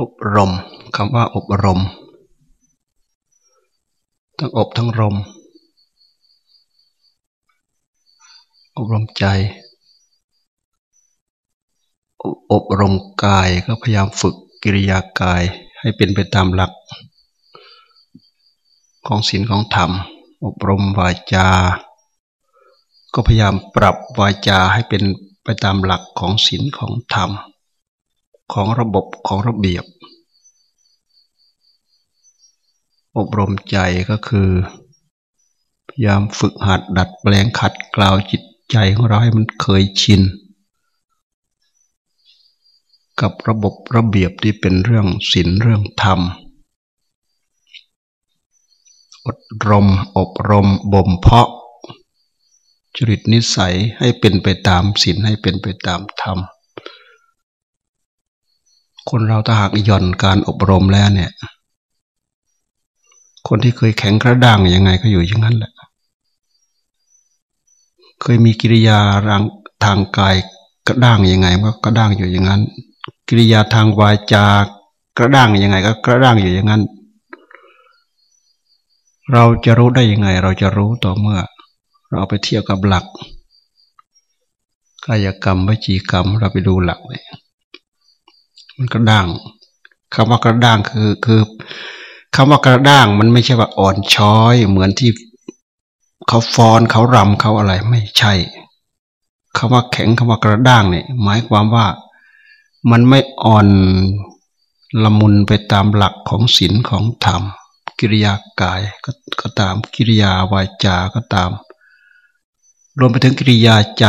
อบรมคำว่าอบรม ทั้งอบทั้งรม อบรมใจ อบรมกายก็พยายามฝึกกิริยากายให้เป็นไปตามหลัก ของศีลของธรรม อบรมวาจา ก็พยายามปรับวาจาให้เป็นไปตามหลักของศีลของธรรม ของระบบของระเบียบ อบรมใจก็คือ พยายามฝึกหัดดัดแปลงขัดกล่าวจิตใจของเราให้มันเคยชิน กับระบบระเบียบที่เป็นเรื่องศีลเรื่องธรรมอบรม อบรม บ่มเพาะ จริตนิสัยให้เป็นไปตามศีลให้เป็นไปตามธรรม คนเราถ้าหากย่อนการอบรมแล้วเนี่ย คนที่เคยแข็งกระด้างยังไงก็อยู่อย่างนั้นแหละ เคยมีกิริยาทางกายกระด้างยังไงก็กระด้างอยู่อย่างนั้น กิริยาทางวาจากระด้างยังไง ก็กระด้างอยู่อย่างนั้น เราจะรู้ได้ยังไง เราจะรู้ต่อเมื่อ เราไปเทียบกับหลักกายกรรมวิจีกรรมเราไปดูหลักเลย มันกระด้างคำว่ากระด้างคือคือคำว่ากระด้างมันไม่ใช่ว่าอ่อนช้อย เหมือนที่เขาฟ้อนเขารำเขาอะไรไม่ใช่คำว่าแข็งคำว่ากระด้างเนี่ยหมายความว่ามันไม่อ่อนละมุนไปตามหลักของศีลของธรรม กิริยากายก็ก็ตามกิริยาวาจาก็ตาม รวมไปถึงกิริยาใจ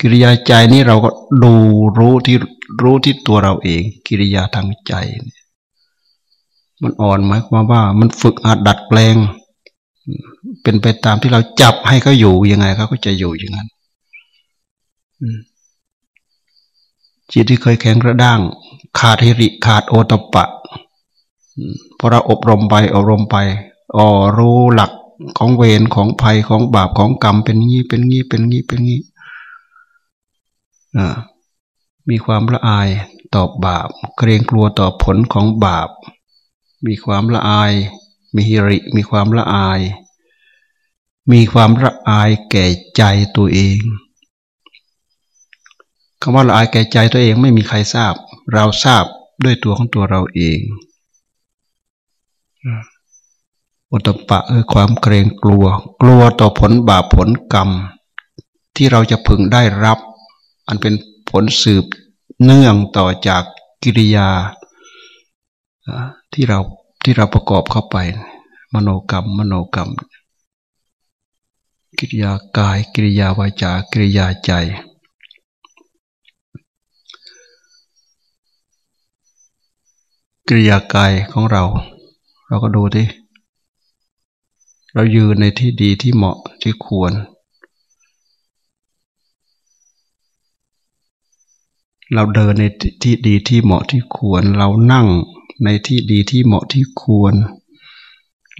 กิริยาใจนี่เราก็ดูรู้ที่ รู้ที่ตัวเราเอง กิริยาทางใจ มันอ่อนหมายความว่า มันฝึกหัดดัดแปลง เป็นไปตามที่เราจับให้เขาอยู่ยังไงเขาก็จะอยู่อย่างนั้นจิตที่เคยแข็งกระด้าง ขาดฮิริขาดโอตปะพอเราอบรมไปอบรมไปอ๋อรู้หลักของเวรของภัยของบาปของกรรมเป็นงี้เป็นงี้เป็นงี้เป็นงี้ มีความละอายต่อบาป เกรงกลัวต่อผลของบาป มีความละอาย มีฮิริ มีความละอาย มีความละอายแก่ใจตัวเองคำว่าละอายแก่ใจตัวเองไม่มีใครทราบ เราทราบด้วยตัวของตัวเราเองอุตปะคือความเกรงกลัว กลัวต่อผลบาปผลกรรม ที่เราจะพึงได้รับ อันเป็น ผลสืบเนื่องต่อจากกิริยาที่เราที่เราประกอบเข้าไป มโนกรรม มโนกรรม กิริยากาย กิริยาวาจากิริยาใจ กิริยากายของเรา เราก็ดูที่เรายืนในที่ดีที่เหมาะที่ควร เราเดินในที่ดีที่เหมาะที่ควร เรานั่งในที่ดีที่เหมาะที่ควร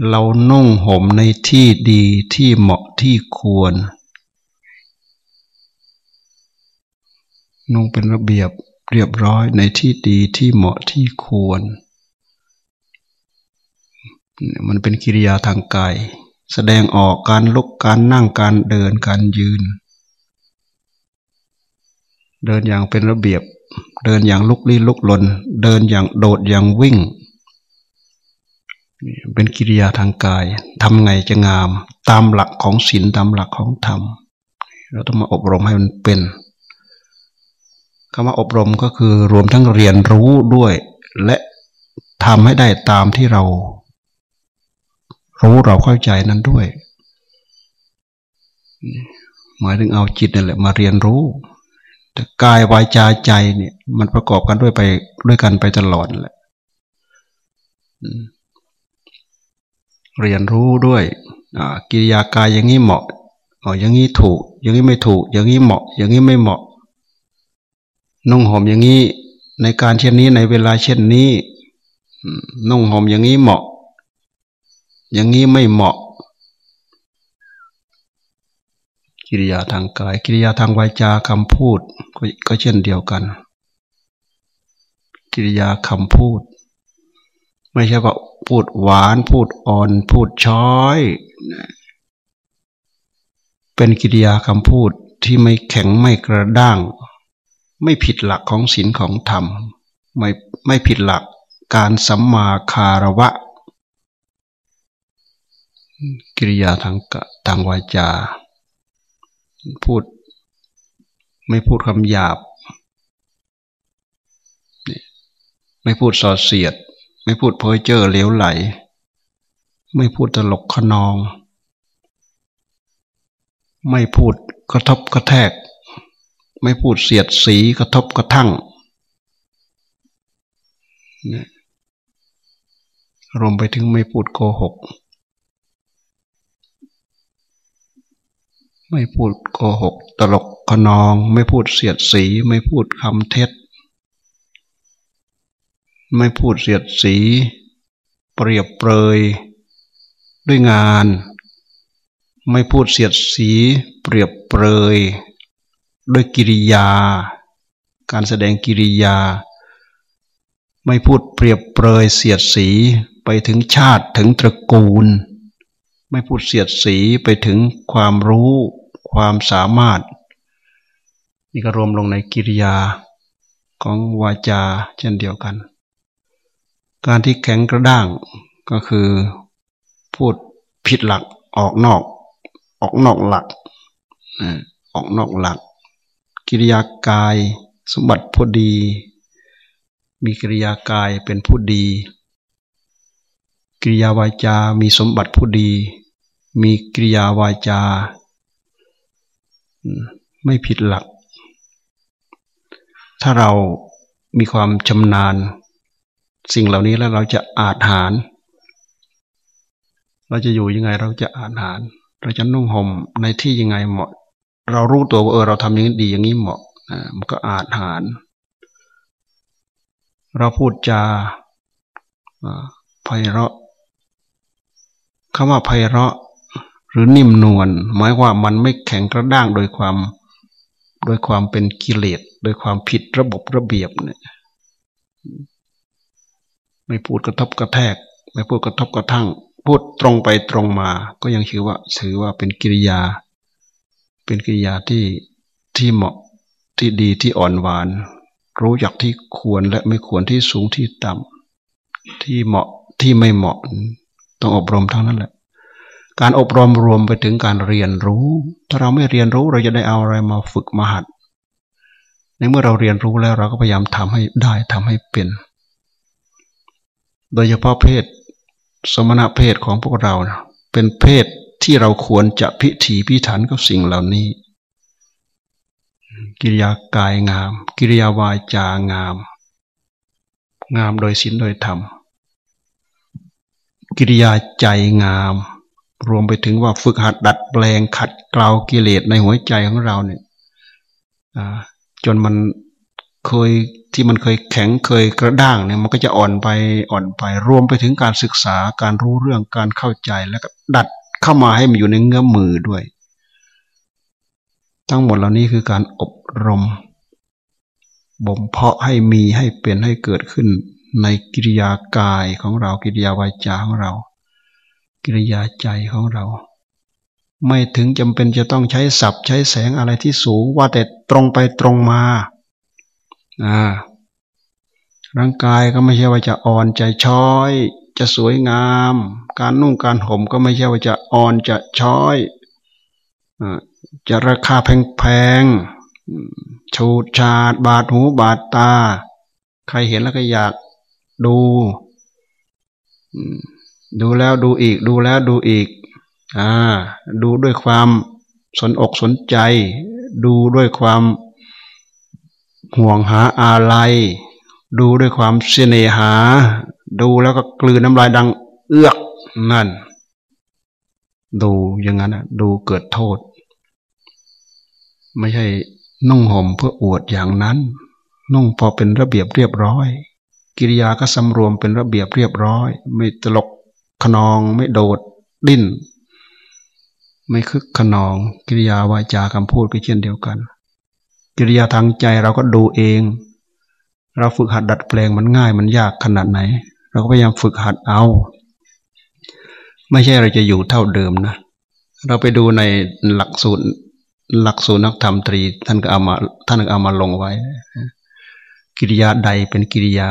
เรานุ่งห่มในที่ดีที่เหมาะที่ควร นุ่งเป็นระเบียบเรียบร้อยในที่ดีที่เหมาะที่ควร มันเป็นกิริยาทางกายแสดงออกการลุกการนั่งการเดินการยืน เดินอย่างเป็นระเบียบ เดินอย่างลุกลี้ลุกลน เดินอย่างโดดอย่างวิ่ง เป็นกิริยาทางกายทำไงจะงาม ตามหลักของศีลตามหลักของธรรม เราต้องมาอบรมให้มันเป็นคำว่าอบรมก็คือรวมทั้งเรียนรู้ด้วย และทำให้ได้ตามที่เรา รู้เราเข้าใจนั้นด้วย หมายถึงเอาจิตนั่นแหละมาเรียนรู้ กายวายจาใจเนี่ย มันประกอบกันด้วยไปด้วยกันไปตลอดแหละเรียนรู้ด้วยกิริยากายอย่างนี้เหมาะอ๋ออย่างนี้ถูก อย่างนี้ไม่ถูก อย่างนี้เหมาะ อย่างนี้ไม่เหมาะนุ่งห่มอย่างนี้ ในการเช่นนี้ในเวลาเช่นนี้นุ่งห่มอย่างนี้เหมาะ อย่างนี้ไม่เหมาะ กิริยาทางกาย กิริยาทางวาจาคำพูดก็เช่นเดียวกัน กิริยาคำพูด ไม่ใช่ว่าพูดหวาน พูดอ่อน พูดช้อย เป็นกิริยาคำพูดที่ไม่แข็งไม่กระด้าง ไม่ผิดหลักของศีลของธรรม ไม่ไม่ผิดหลักการสัมมาคารวะ กิริยาทางกะทางวาจา พูด ไม่พูดคำหยาบ ไม่พูดส่อเสียด ไม่พูดเพ้อเจ้อเลี้ยวไหล ไม่พูดตลกขนอง ไม่พูดกระทบกระแทก ไม่พูดเสียดสีกระทบกระทั่งรวมไปถึงไม่พูดโกหก ไม่พูดโกหก ตลกขนอง ไม่พูดเสียดสี ไม่พูดคำเท็จ ไม่พูดเสียดสี เปรียบเปรย ด้วยงาน ไม่พูดเสียดสี เปรียบเปรย ด้วยกิริยา การแสดงกิริยา ไม่พูดเปรียบเปรยเสียดสีไปถึงชาติถึงตระกูล ไม่พูดเสียดสีไปถึงความรู้ ความสามารถ นี่ก็รวมลงในกิริยาของวาจาเช่นเดียวกัน การที่แข็งกระด้างก็คือพูดผิดหลักออกนอก ออกนอกหลักออกนอกหลัก กิริยากายสมบัติผู้ดี มีกิริยากายเป็นผู้ดี กิริยาวาจา มีสมบัติผู้ดี มีกิริยาวาจา ไม่ผิดหลัก ถ้าเรามีความชำนาญ สิ่งเหล่านี้แล้วเราจะอาจหาร เราจะอยู่ยังไงเราจะอาจหาร เราจะนุ่งห่มในที่ยังไงเหมาะ เรารู้ตัวว่าเออเราทำอย่างนี้ดีอย่างนี้เหมาะมันก็อาจหาร เราพูดจาไพเราะคำว่าไพเราะ รือนิ่มนวลหมายว่ามันไม่แข็งกระด้างโดยความ โดยความเป็นกิเลสโดยความผิดระบบระเบียบเนี่ยไม่พูดกระทบกระแทก ไม่พูดกระทบกระทั่ง พูดตรงไปตรงมา ก็ยังถือว่าถือว่าเป็นกิริยา เป็นกิริยาที่ที่เหมาะที่ดีที่อ่อนหวาน รู้จักที่ควรและไม่ควรที่สูงที่ต่ำที่เหมาะที่ไม่เหมาะ ต้องอบรมทั้งนั้นแหละ การอบรมรวมไปถึงการเรียนรู้ ถ้าเราไม่เรียนรู้เราจะได้เอาอะไรมาฝึกมาหัด ในเมื่อเราเรียนรู้แล้วเราก็พยายามทำให้ได้ทำให้เป็น โดยเฉพาะเพศ สมณะเพศของพวกเรา เป็นเพศที่เราควรจะพิถีพิถันกับสิ่งเหล่านี้ กิริยากายงาม กิริยาวาจางาม งามโดยศีลโดยธรรม กิริยาใจงาม รวมไปถึงว่าฝึกหัดดัดแปลงขัดเกลากิเลสในหัวใจของเราเนี่ยจนมันเคยที่มันเคยแข็งเคยกระด้างเนี่ยมันก็จะอ่อนไปอ่อนไป รวมไปถึงการศึกษาการรู้เรื่องการเข้าใจแล้วก็ดัดเข้ามาให้มันอยู่ในเงื้อมือด้วย ทั้งหมดเหล่านี้คือการอบรมบ่มเพาะให้มีให้เป็นให้เกิดขึ้นในกิริยากายของเรากิริยาวาจาของเรา กิริยาใจของเรา ไม่ถึงจำเป็นจะต้องใช้ศัพท์ ใช้แสงอะไรที่สูงว่าแต่ตรงไปตรงมาอ่าร่างกายก็ไม่ใช่ว่าจะอ่อนใจช้อย จะสวยงาม การนุ่งการห่มก็ไม่ใช่ว่าจะอ่อนจะช้อยจะราคาแพงๆชูดชาดบาดหูบาดตา ใครเห็นแล้วก็อยากดู ดูแล้วดูอีก ดูแล้วดูอีกอ่าดูด้วยความสนอกสนใจ ดูด้วยความห่วงหาอะไรดูด้วยความเสน่หา ดูแล้วก็กลืนน้ำลายดังเอื้อกนั่น ดูอย่างนั้นดูเกิดโทษ ไม่ใช่นุ่งห่มเพื่ออวดอย่างนั้น นุ่งพอเป็นระเบียบเรียบร้อย กิริยาก็สำรวมเป็นระเบียบเรียบร้อย ไม่ตลก ขนอง ไม่โดดดิ้น ไม่คึกขนอง กิริยาวาจาคำพูดก็เช่นเดียวกัน กิริยาทางใจเราก็ดูเอง เราฝึกหัดดัดแปลงมันง่ายมันยากขนาดไหน เราก็พยายามฝึกหัดเอา ไม่ใช่เราจะอยู่เท่าเดิมนะ เราไปดูในหลักสูตรหลักสูตรนักธรรมตรี ท่านก็เอามาท่านก็เอามาลงไว้ กิริยาใดเป็นกิริยา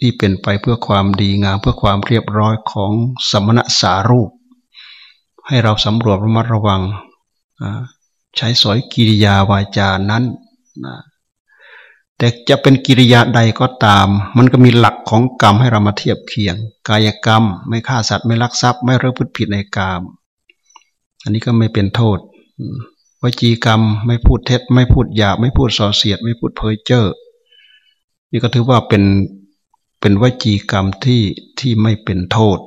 ที่เป็นไปเพื่อความดีงามเพื่อความเรียบร้อยของสมณะสารูป ให้เราสำรวจระมัดระวังใช้สอยกิริยาวาจานั้นแต่จะเป็นกิริยาใดก็ตาม มันก็มีหลักของกรรมให้เรามาเทียบเคียง กายกรรม ไม่ฆ่าสัตว์ไม่ลักทรัพย์ ไม่เร่อพฤติผิดในกรรมอันนี้ก็ไม่เป็นโทษวจีกรรมไม่พูดเท็จ ไม่พูดหยาบไม่พูดส่อเสียด ไม่พูดเพ้อเจ้อนี่ก็ถือว่าเป็น เป็นวจีกรรมที่ที่ไม่เป็นโทษ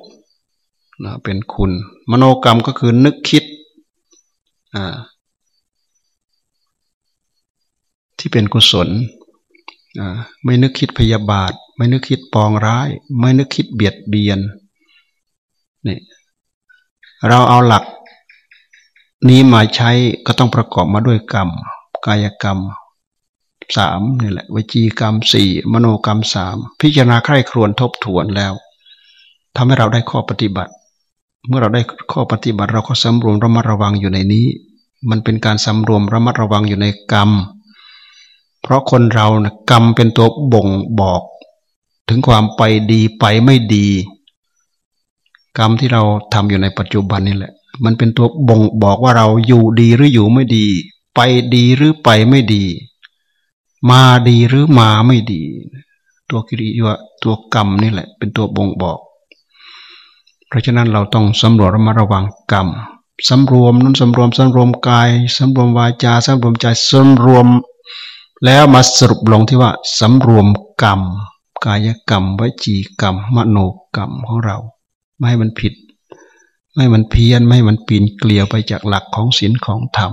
นะเป็นคุณ มโนกรรมก็คือนึกคิดที่เป็นกุศลไม่นึกคิดพยาบาท ไม่นึกคิดปองร้าย ไม่นึกคิดเบียดเบียนนี่เราเอาหลักนี้มาใช้ก็ต้องประกอบมาด้วยกรรม กายกรรม สามนี่แหละวิจีกรรมสี่มโนกรรมสามพิจารณาใคร่ครวญทบทวนแล้วทำให้เราได้ข้อปฏิบัติ เมื่อเราได้ข้อปฏิบัติเราก็สำรวมระมัดระวังอยู่ในนี้ มันเป็นการสำรวมระมัดระวังอยู่ในกรรม เพราะคนเรานะกรรมเป็นตัวบ่งบอก ถึงความไปดีไปไม่ดี กรรมที่เราทำอยู่ในปัจจุบันนี่แหละ มันเป็นตัวบ่งบอกว่าเราอยู่ดีหรืออยู่ไม่ดี ไปดีหรือไปไม่ดี มาดีหรือมาไม่ดี ตัวกิริยาตัวกรรมนี่แหละ เป็นตัวบ่งบอก เพราะฉะนั้นเราต้องสำรวจระมัดระวังกรรมสำรวมนั้นสำรวมสำรวมกายสำรวมวาจาสำรวมใจสำรวม แล้วมาสรุปลงที่ว่าสำรวมกรรม กายกรรมวจีกรรม มโนกรรมของเรา ไม่ให้มันผิด ไม่ให้มันเพี้ยนไม่ให้มันปีนเกลียวไปจากหลักของศีลของธรรม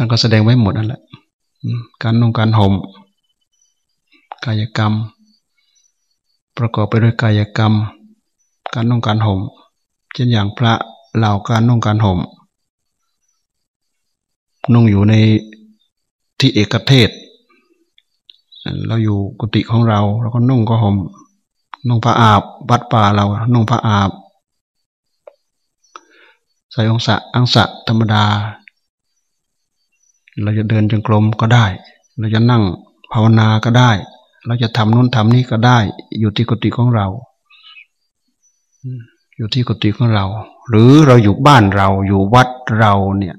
ท่านก็แสดงไว้หมดนั่นแหละการนุ่งการห่มกายกรรม ประกอบไปด้วยกายกรรม การนุ่งการห่มเช่นอย่างพระเหล่าการนุ่งการห่มนุ่งอยู่ในที่เอกเทศ เราอยู่กุฏิของเราเราก็นุ่งก็ห่มนุ่งผ้าอาบวัดป่าเรา นุ่งผ้าอาบใส่องศะอังสะธรรมดา เราจะเดินจงกรมก็ได้ เราจะนั่งภาวนาก็ได้ เราจะทำนู่นทำนี่ก็ได้ อยู่ที่กุฏิของเรา อยู่ที่กุฏิของเรา หรือเราอยู่บ้านเราอยู่วัดเราเนี่ย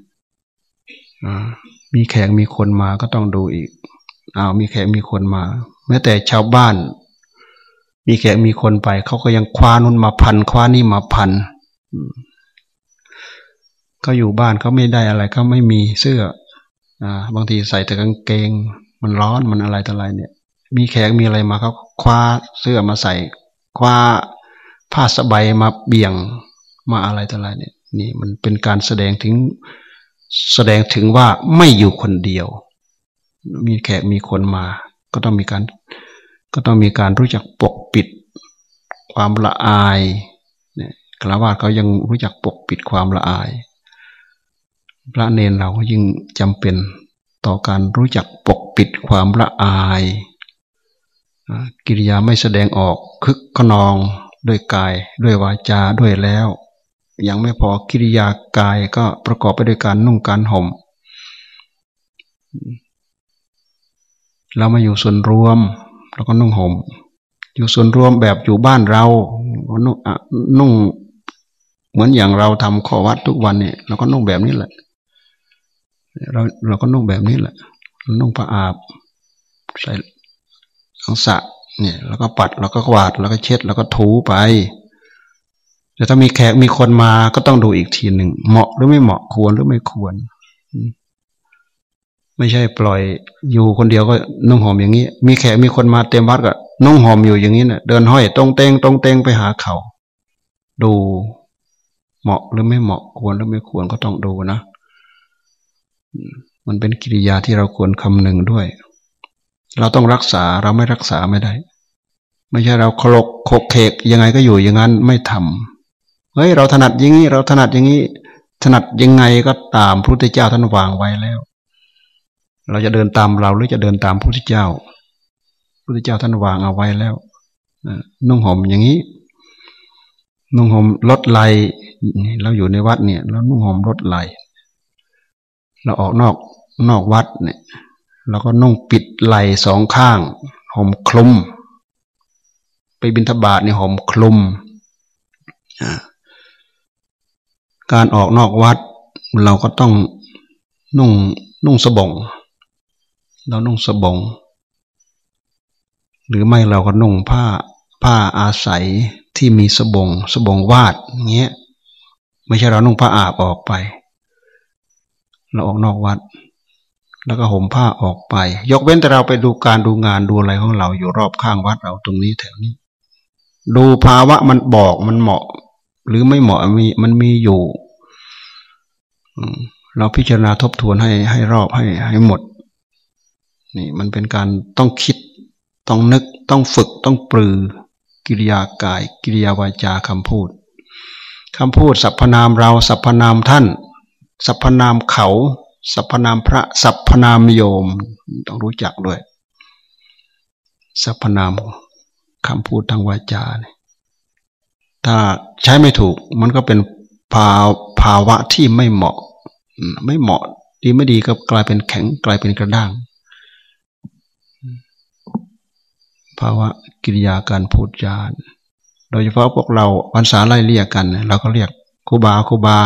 มีแขกมีคนมาก็ต้องดูอีกอ้าวมีแขกมีคนมา แม้แต่ชาวบ้าน มีแขกมีคนไป เขาก็ยังคว้านุ่นมาพันคว้านี่มาพันเขาอยู่บ้านเขาไม่ได้อะไรเขาไม่มีเสื้อ บางทีใส่แต่กางเกง มันร้อนมันอะไรต่ออะไรเนี่ย มีแขกมีอะไรมาเขาคว้าเสื้อมาใส่คว้าผ้าสบายมาเบี่ยงมาอะไรต่ออะไรเนี่ย นี่มันเป็นการแสดงถึงแสดงถึงว่าไม่อยู่คนเดียว มีแขกมีคนมา ก็ต้องมีการ ก็ต้องมีการรู้จักปกปิด ความละอายเนี่ยคราวาสเขายังรู้จักปกปิดความละอาย พระเนนเราก็ยิ่งจำเป็นต่อการรู้จักปกปิดความละอาย กิริยาไม่แสดงออกคึกขนองด้วยกายด้วยวาจาด้วยแล้ว ยังไม่พอกิริยากายก็ประกอบไปด้วยการนุ่งการห่มเรามาอยู่ส่วนรวมเราก็นุ่งห่มอยู่ส่วนรวมแบบอยู่บ้านเรานุ่งนุ่งเหมือนอย่างเราทำข้อวัดทุกวันเนี่ยเราก็นุ่งแบบนี้แหละ เราเราก็นุ่งแบบนี้แหละ นุ่งผ้าอาบ ใส่อังสะเนี่ย แล้วก็ปัดแล้วก็กวาดแล้วก็เช็ด แล้วก็ถูไป แต่ถ้ามีแขกมีคนมาก็ต้องดูอีกทีหนึ่งเหมาะหรือไม่เหมาะควรหรือไม่ควร ไม่ใช่ปล่อยอยู่คนเดียวก็นุ่งห่มอย่างนี้ มีแขกมีคนมาเต็มวัดก็นุ่งห่มอยู่อย่างนี้เนะ่ะ เดินห้อยตรงเตงตรงเตงไปหาเขา ดูเหมาะหรือไม่เหมาะควรหรือไม่ควรก็ต้องดูนะ มันเป็นกิริยาที่เราควรคำหนึ่งด้วย เราต้องรักษาเราไม่รักษาไม่ได้ ไม่ใช่เราคลกโคกเคกยังไงก็อยู่อย่างนั้นไม่ทำเฮ้ยเราถนัดอย่างนี้ เราถนัดอย่างนี้ ถนัดยังไงก็ตามพระพุทธเจ้าท่านวางไว้แล้ว เราจะเดินตามเราหรือจะเดินตามพระพุทธเจ้าพระพุทธเจ้าท่านวางเอาไว้แล้วนุ่งห่มอย่างนี้ นุ่งห่มลดไหลเราอยู่ในวัดเนี่ยเรานุ่งห่มลดไหล เราออกนอกนอกวัดเนี่ยเราก็นุ่งปิดไหลสองข้างห่มคลุม ไปบิณฑบาตเนี่ยห่มคลุม การออกนอกวัด เราก็ต้องนุ่งนุ่งสบง เรานุ่งสบง หรือไม่เราก็นุ่งผ้าผ้าอาศัยที่มีสบง สบงวาดเงี้ย ไม่ใช่เรานุ่งผ้าอาบออกไป เราออกนอกวัด แล้วก็ห่มผ้าออกไป ยกเว้นแต่เราไปดูการดูงานดูอะไรของเราอยู่รอบข้างวัดเราตรงนี้แถวนี้ ดูภาวะมันบอกมันเหมาะ หรือไม่เหมาะมีมันมีอยู่เราพิจารณาทบทวนให้ให้รอบให้ให้หมด นี่มันเป็นการต้องคิด ต้องนึกต้องฝึกต้องปรือ กิริยากาย กิริยาวาจาคำพูดคำพูดสรรพนามเราสรรพนามท่าน สรรพนามเขาสรรพนามพระสรรพนามโยม ต้องรู้จักด้วยสรรพนามคำพูดทางวาจาเนี่ยถ้าใช้ไม่ถูก มันก็เป็นภาภาวะที่ไม่เหมาะ ไม่เหมาะดีไม่ดีก็กลายเป็นแข็งกลายเป็นกระด้าง ภาวะกิริยาการพูดจาโดยเฉพาะพวกเราภาษาไล่เรียกกัน เราก็เรียกครูบาครูบา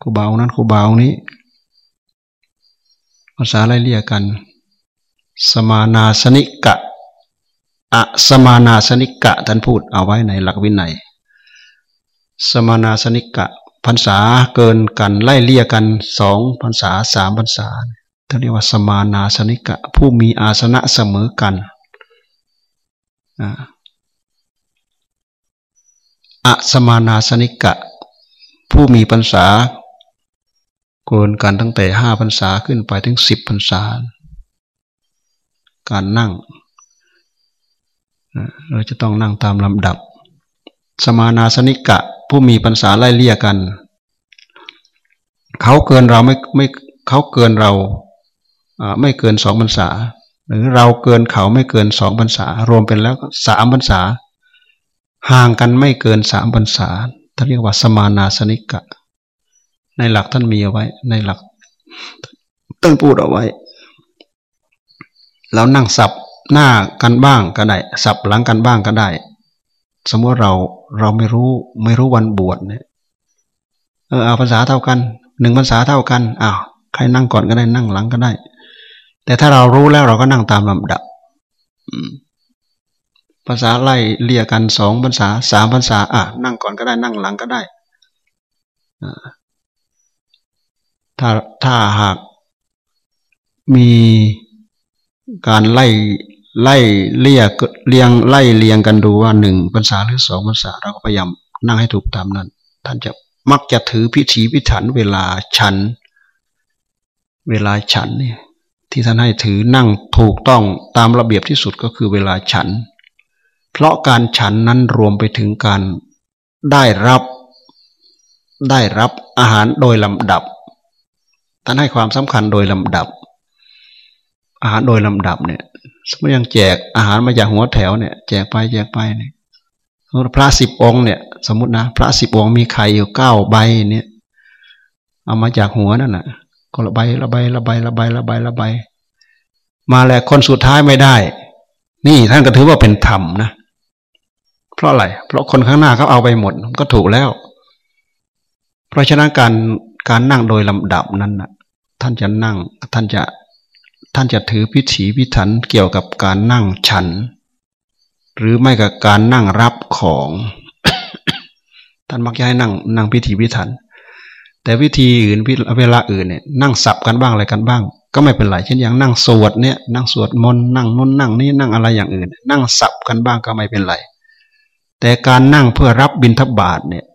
ครูบาองนั้นครูบาองนี้ภาษาไล่เรียกกัน สมานาสนิกะอะสมานาสนิกะท่านพูดเอาไว้ในหลักวินัย สมานาสนิกะพรรษาเกินกันไล่เลี่ยกันสองพรรษาสามพรรษาท่านเรียกว่าสมานาสนิกะ ผู้มีอาสนะเสมอกันอะสมานาสนิกะ ผู้มีพรรษาเกินกันตั้งแต่ห้าพรรษาขึ้นไปถึงสิบพรรษา การนั่ง เราจะต้องนั่งตามลำดับ สมานาสนิกะ ผู้มีพรรษาไล่เลี่ยกัน เขาเกินเราไม่ไม่เขาเกินเราไม่เกินสองพรรษา หรือเราเกินเขาไม่เกินสองพรรษา รวมเป็นแล้วสามพรรษา ห่างกันไม่เกินสามพรรษา ท่านเรียกว่าสมานาสนิกะ ในหลักท่านมีเอาไว้ ในหลักท่านพูดเอาไว้เรานั่งสับหน้ากันบ้างก็ได้ สับหลังกันบ้างก็ได้ สมมติเราเราไม่รู้ไม่รู้วันบวชเนี่ยเออเอาภาษาเท่ากันหนึ่งภาษาเท่ากันอ้าวใครนั่งก่อนก็ได้นั่งหลังก็ได้ แต่ถ้าเรารู้แล้วเราก็นั่งตามลำดับ ภาษาไล่เลี่ยกันสองภาษาสามภาษาอะนั่งก่อนก็ได้นั่งหลังก็ได้ถ้าถ้าหากมีการไล่ไล่เลี่ยเลียงไล่เลียงกันดูว่าหนึ่งภาษาหรือสองภาษาเราก็พยายามนั่งให้ถูกตามนั้น ท่านจะมักจะถือพิธีพิถันเวลาฉัน เวลาฉันเนี่ยที่ท่านให้ถือนั่งถูกต้องตามระเบียบที่สุดก็คือเวลาฉัน เพราะการฉันนั้นรวมไปถึงการได้รับ ได้รับอาหารโดยลำดับ ท่านให้ความสำคัญโดยลำดับ อาหารโดยลำดับเนี่ย สมมติยังแจกอาหารมาจากหัวแถวเนี่ย แจกไปแจกไปเนี่ยพระสิบองค์เนี่ย สมมตินะพระสิบองค์มีไข่อยู่เก้าใบเนี่ย เอามาจากหัวนั่นแหะก็ระบายระบายระบายระบายระบายระบมาแล้วคนสุดท้ายไม่ได้ นี่ท่านก็ถือว่าเป็นธรรมนะ เพราะอะไร เพราะคนข้างหน้าเขาเอาไปหมดก็ถูกแล้ว เพราะฉะนั้นการการนั่งโดยลำดับนั้นนะท่านจะนั่ง ท่านจะท่านจะถือพิถีพิถันเกี่ยวกับการนั่งฉัน หรือไม่กับการนั่งรับของ ท่านมักจะให้นั่งนั่งพิถีพิถัน แต่วิธีอื่นเวลาอื่นเนี่ยนั่งสับกันบ้างอะไรกันบ้าง ก็ไม่เป็นไรเช่นอย่างนั่งสวดเนี่ยนั่งสวดมนต์นั่งนุ่นนั่งนี่นั่งอะไรอย่างอื่น นั่งสับกันบ้างก็ไม่เป็นไร แต่การนั่งเพื่อรับบิณฑบาตเนี่ย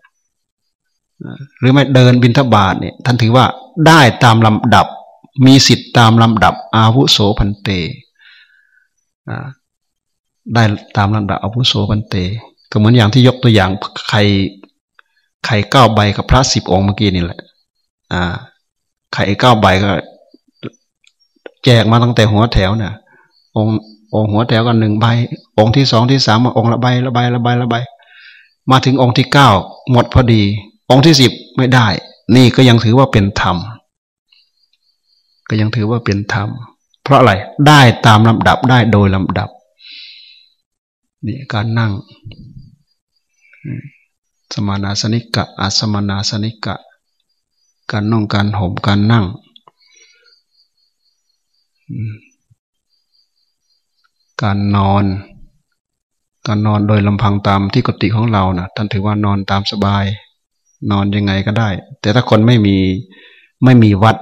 หรือไม่เดินบิณฑบาตเนี่ยท่านถือว่าได้ตามลำดับ มีสิทธิ์ตามลำดับ อาวุโสพันเตได้ตามลำดับอาวุโสพันเต ก็เหมือนอย่างที่ยกตัวอย่างใครไข่เก้าใบกับพระสิบองค์เมื่อกี้นี่แหละ อ่า ไข่เก้าใบก็ แจกมาตั้งแต่หัวแถวเนี่ยองค์ องค์หัวแถวกันหนึ่งใบ องค์ที่สองที่สามองค์ละใบละใบละใบละใบ มาถึงองค์ที่เก้าหมดพอดี องค์ที่สิบไม่ได้ นี่ก็ยังถือว่าเป็นธรรม ก็ยังถือว่าเป็นธรรม เพราะอะไร ได้ตามลำดับได้โดยลำดับ นี่การนั่ง สมานาสนิกะอาสมานาสนิกะ การน่องการห่มการนั่ง การนอน การนอนโดยลำพังตามที่กติของเรานะ่ะท่านถือว่านอนตามสบาย นอนยังไงก็ได้ แต่ถ้าคนไม่มีไม่มีวัด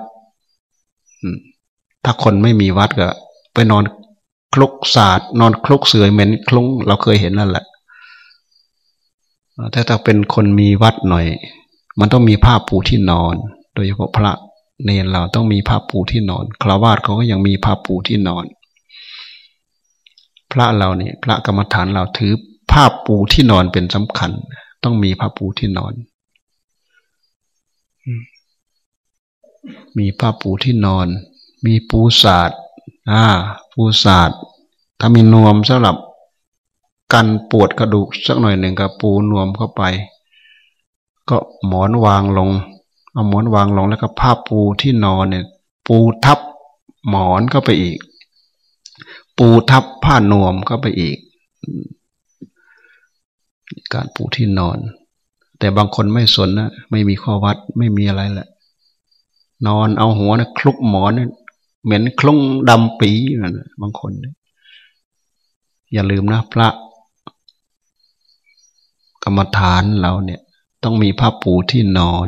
ถ้าคนไม่มีวัดก็ไปนอนคลุกศาสตร์นอนคลุกเสือเหม็นคลุ้ง เราเคยเห็นนั่นแหละแต่ถ้าเป็นคนมีวัดหน่อย มันต้องมีผ้าปูที่นอน โดยเฉพาะพระเนรเราต้องมีผ้าปูที่นอนคราวาสเขาก็ยังมีผ้าปูที่นอน พระเราเนี่ยพระกรรมฐานเราถือผ้าปูที่นอนเป็นสำคัญ ต้องมีผ้าปูที่นอน มีผ้าปูที่นอน มีปูศาสตร์อ่าปูศาสตร์ถ้ามีนวมสำหรับกันปวดกระดูกสักหน่อยหนึ่งกับปูนวมเข้าไป ก็หมอนวางลง เอาหมอนวางลงแล้วก็ผ้าปูที่นอนเนี่ย ปูทับหมอนก็ไปอีก ปูทับผ้านวมเข้าไปอีก การปูที่นอน แต่บางคนไม่สนนะไม่มีข้อวัดไม่มีอะไรแหละ นอนเอาหัวนะคลุกหมอนนะเหม็นคลุ้งดำปีนั่นบางคนอย่าลืมนะพระกรรมฐานเราเนี่ย ต้องมีผ้าปูที่นอน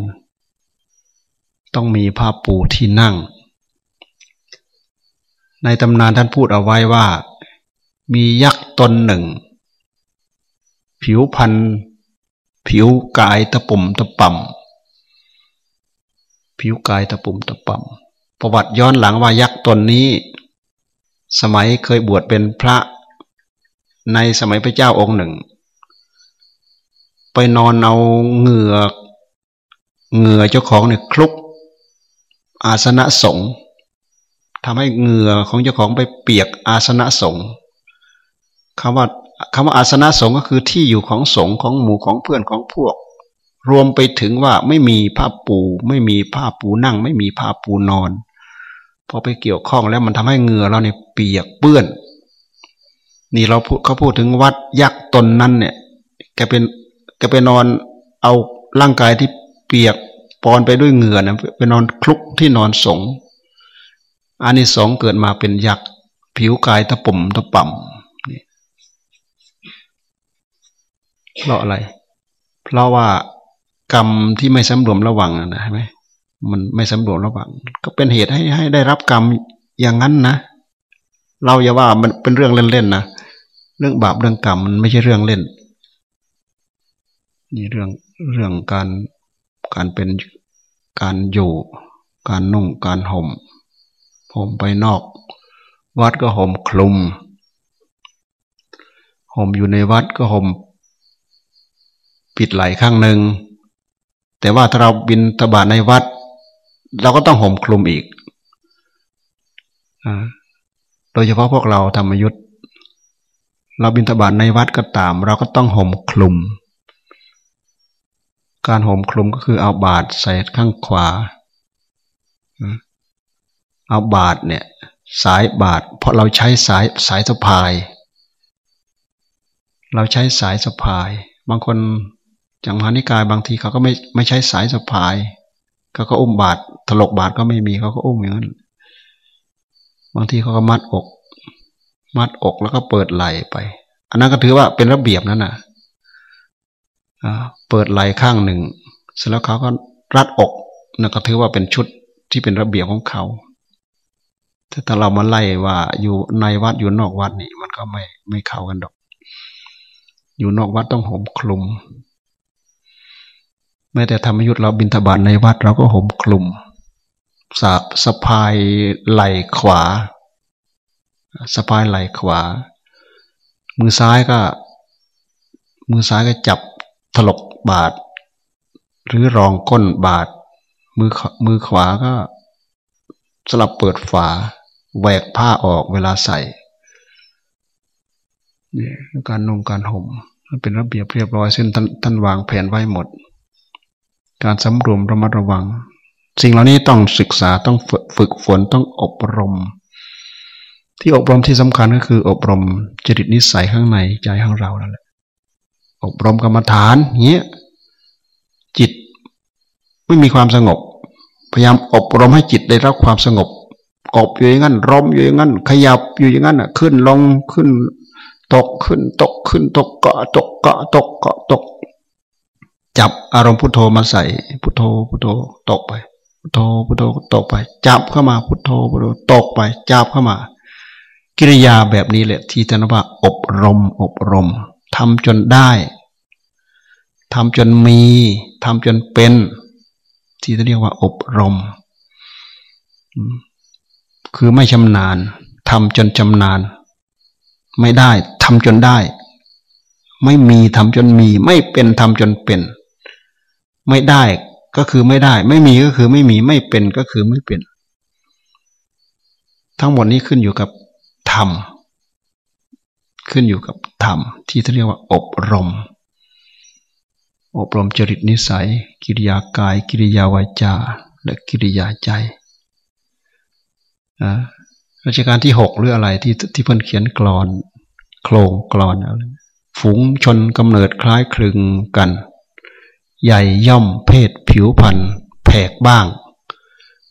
ต้องมีผ้าปูที่นั่ง ในตำนานท่านพูดเอาไว้ว่า มียักษ์ตนหนึ่ง ผิวพันผิวกายตะปุ่มตะป่ำผิวกายตะปุ่มตะป่ำประวัติย้อนหลังว่ายักษ์ตนนี้ สมัยเคยบวชเป็นพระ ในสมัยพระเจ้าองค์หนึ่ง ไปนอนเอาเหงื่อเหงื่อเจ้าของเนี่ยคลุก อาสนะสงฆ์ ทำให้เหงื่อของเจ้าของไปเปียกอาสนะสงฆ์คำว่าคำว่าอาสนะสงฆ์ก็คือที่อยู่ของสงฆ์ของหมู่ของเพื่อนของพวก รวมไปถึงว่าไม่มีผ้าปู ไม่มีผ้าปูนั่ง ไม่มีผ้าปูนอนพอไปเกี่ยวข้องแล้วมันทำให้เหงื่อเราเนี่ยเปียกเปื้อน นี่เราเขาพูดถึงวัดยักษ์ตนนั้นเนี่ยแกเป็นแกไปนอนเอาร่างกายที่เปียกปอนไปด้วยเหงื่อนะไปนอนคลุกที่นอนสงฆ์ อันนี้สองเกิดมาเป็นยักษ์ผิวกายตะปุ่มตะป่ำนี่เพราะอะไร เพราะว่ากรรมที่ไม่สำรวมระวังนะใช่ไหมมันไม่สำรวมระวัง ก็เป็นเหตุให้ให้ได้รับกรรมอย่างนั้นนะเราอย่าว่ามันเป็นเรื่องเล่นๆนะเรื่องบาปเรื่องกรรมมันไม่ใช่เรื่องเล่นนี่เรื่องเรื่องการการเป็นการอยู่ การนุ่งการห่ม ห่มไปนอก วัดก็ห่มคลุม ห่มอยู่ในวัดก็ห่มปิดไหลข้างหนึ่ง แต่ว่าถ้าเราบินตบาในวัด เราก็ต้องห่มคลุมอีกโดยเฉพาะพวกเราธรรมยุทธ์เราบินตบาในวัดก็ตาม เราก็ต้องห่มคลุม การห่มคลุมก็คือเอาบาทใส่ข้างขวา เอาบาทเนี่ย สายบาทเพราะเราใช้สายสายสะพาย เราใช้สายสะพาย บางคนจังหวานิกายบางทีเขาก็ไม่ไม่ใช้สายสะพายเขาก็อุ้มบาทถลกบาทก็ไม่มีเขาก็อุ้มอย่างนั้นบางทีเขาก็มัดอก มัดอกแล้วก็เปิดไหลไป อันนั้นก็ถือว่าเป็นระเบียบนั่นน่ะเปิดไหลข้างหนึ่ง เสร็จแล้วเขาก็รัดอกนั่นก็ถือว่าเป็นชุดที่เป็นระเบียบของเขา ถ้าเรามาไล่ว่าอยู่ในวัดอยู่นอกวัดนี่ มันก็ไม่ไม่เข้ากันดอก อยู่นอกวัดต้องห่มคลุมแม้แต่ธรรมยุทธ์เราบินทบาทในวัดเราก็ห่มคลุมสาสะพายไหล่ขวาสะพายไหล่ขวา มือซ้ายก็ มือซ้ายก็จับถลกบาท หรือรองก้นบาท มือมือขวาก็ สลับเปิดฝาแหวกผ้าออกเวลาใส่นี่การนุ่งการห่มมันเป็นระเบียบเรียบร้อยเส้นท่านวางแผนไว้หมด การสำรวมระมัดระวัง สิ่งเหล่านี้ต้องศึกษาต้องฝึกฝนต้องอบรม ที่อบรมที่สำคัญก็คือ อบรมจริตนิสัยข้างในใจของเรานั่นแหละอบรมกรรมฐานเงี้ยจิตไม่มีความสงบ พยายามอบรมให้จิตได้รับความสงบอบอยู่อย่างนั้นร้มอยู่อย่างนั้น ขยับอยู่อย่างนั้นอะ ขึ้นลงขึ้น ตกขึ้น ตกขึ้น ตกเกาะตกเกาะตกเกาะตก จับอารมณ์พุทโธมาใส่พุทโธพุทโธตกไปพุทโธพุทโธตกไป จับเข้ามาพุทโธพุทโธตกไป จับเข้ามา กิริยาแบบนี้แหละ ที่ท่านว่าอบรม อบรมทำจนได้ทำจนมีทำจนเป็น ที่เรียกว่าอบรม คือไม่ชำนาญทำจนชำนาญ ไม่ได้ทำจนได้ ไม่มีทำจนมี ไม่เป็นทำจนเป็น ไม่ได้ก็คือไม่ได้ ไม่มีก็คือไม่มีไม่เป็นก็คือไม่เป็น ทั้งหมดนี้ขึ้นอยู่กับธรรมขึ้นอยู่กับธรรมที่เรียกว่าอบรม อบรมจริตนิสัย กิริยากาย กิริยาวาจา และกิริยาใจรัชกาลที่หกหรืออะไรที่ที่เพิ่นเขียนกรอน โครงกรอนอะไรฝูงชนกำเนิดคล้ายคลึงกัน ใหญ่ย่อมเพศผิวพันธ์แผกบ้าง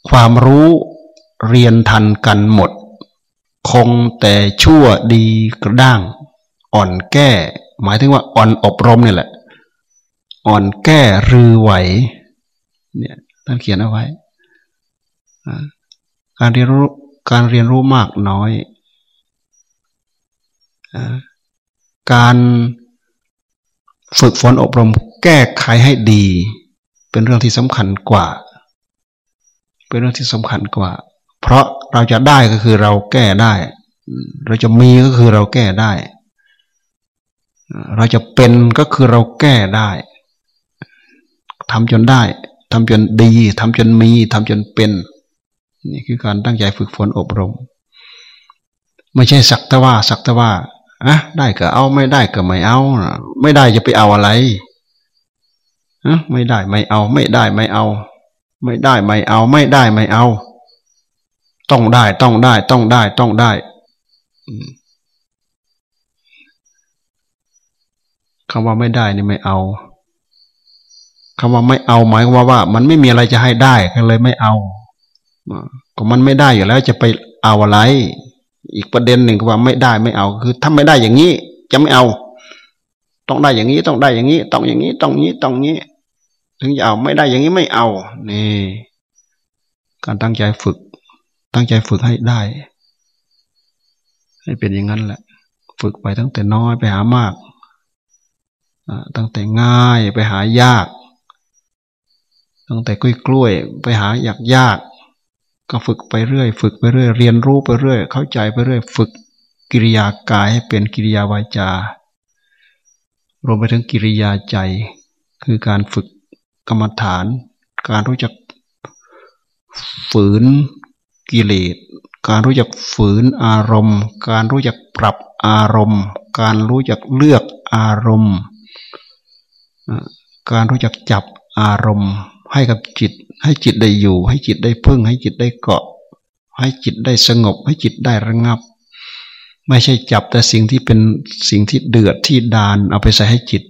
ความรู้เรียนทันกันหมด คงแต่ชั่วดีกระด้าง อ่อนแก้ หมายถึงว่าอ่อนอบรมนี่แหละ อ่อนแก้รือไหว เนี่ยท่านเขียนเอาไว้ การเรียนรู้การเรียนรู้มากน้อย การฝึกฝนอบรมแก้ไขให้ดี เป็นเรื่องที่สำคัญกว่า เป็นเรื่องที่สำคัญกว่า เพราะเราจะได้ก็คือเราแก้ได้ เราจะมีก็คือเราแก้ได้ เราจะเป็นก็คือเราแก้ได้ ทำจนได้ทำจนดีทำจนมีทำจนเป็น นี่คือการตั้งใจฝึกฝนอบรม ไม่ใช่สักแต่ว่า สักแต่ว่าอะได้ก็เอาไม่ได้ก็ไม่เอา ไม่ได้จะไปเอาอะไรอะไม่ได้ไม่เอา ไม่ได้ไม่เอา ไม่ได้ไม่เอา ไม่ได้ไม่เอา ต้องได้ต้องได้ ต้องได้ต้องได้คำว่าไม่ได้นี่ไม่เอา คำว่าไม่เอาหมายความว่า มันไม่มีอะไรจะให้ได้ก็เลยไม่เอาก็มันไม่ได้อยู่แล้วจะไปเอาอะไร อีกประเด็นหนึ่งก็ว่าไม่ได้ไม่เอา คือถ้าไม่ได้อย่างนี้ จะไม่เอา ต้องได้อย่างนี้ต้องได้อย่างนี้ ต้องอย่างนี้ต้องนี้ต้องนี้ ถึงจะเอาไม่ได้อย่างนี้ไม่เอานี่ การตั้งใจฝึก ตั้งใจฝึกให้ได้ ให้เป็นอย่างนั้นแหละ ฝึกไปตั้งแต่น้อยไปหามากตั้งแต่ง่ายไปหายาก ตั้งแต่กล้วยกล้วยไปหายากยาก ก็ฝึกไปเรื่อย ฝึกไปเรื่อย เรียนรู้ไปเรื่อย เข้าใจไปเรื่อย ฝึกกิริยากายให้เป็นกิริยาวาจารวมไปถึงกิริยาใจ คือการฝึกกรรมฐาน การรู้จักฝืนกิเลส การรู้จักฝืนอารมณ์ การรู้จักปรับอารมณ์ การรู้จักเลือกอารมณ์ การรู้จักจับอารมณ์ ให้กับจิต ให้จิตได้อยู่ ให้จิตได้พึ่ง ให้จิตได้เกาะ ให้จิตได้สงบ ให้จิตได้ระงับ ไม่ใช่จับแต่สิ่งที่เป็นสิ่งที่เดือดที่ดานเอาไปใส่ให้จิต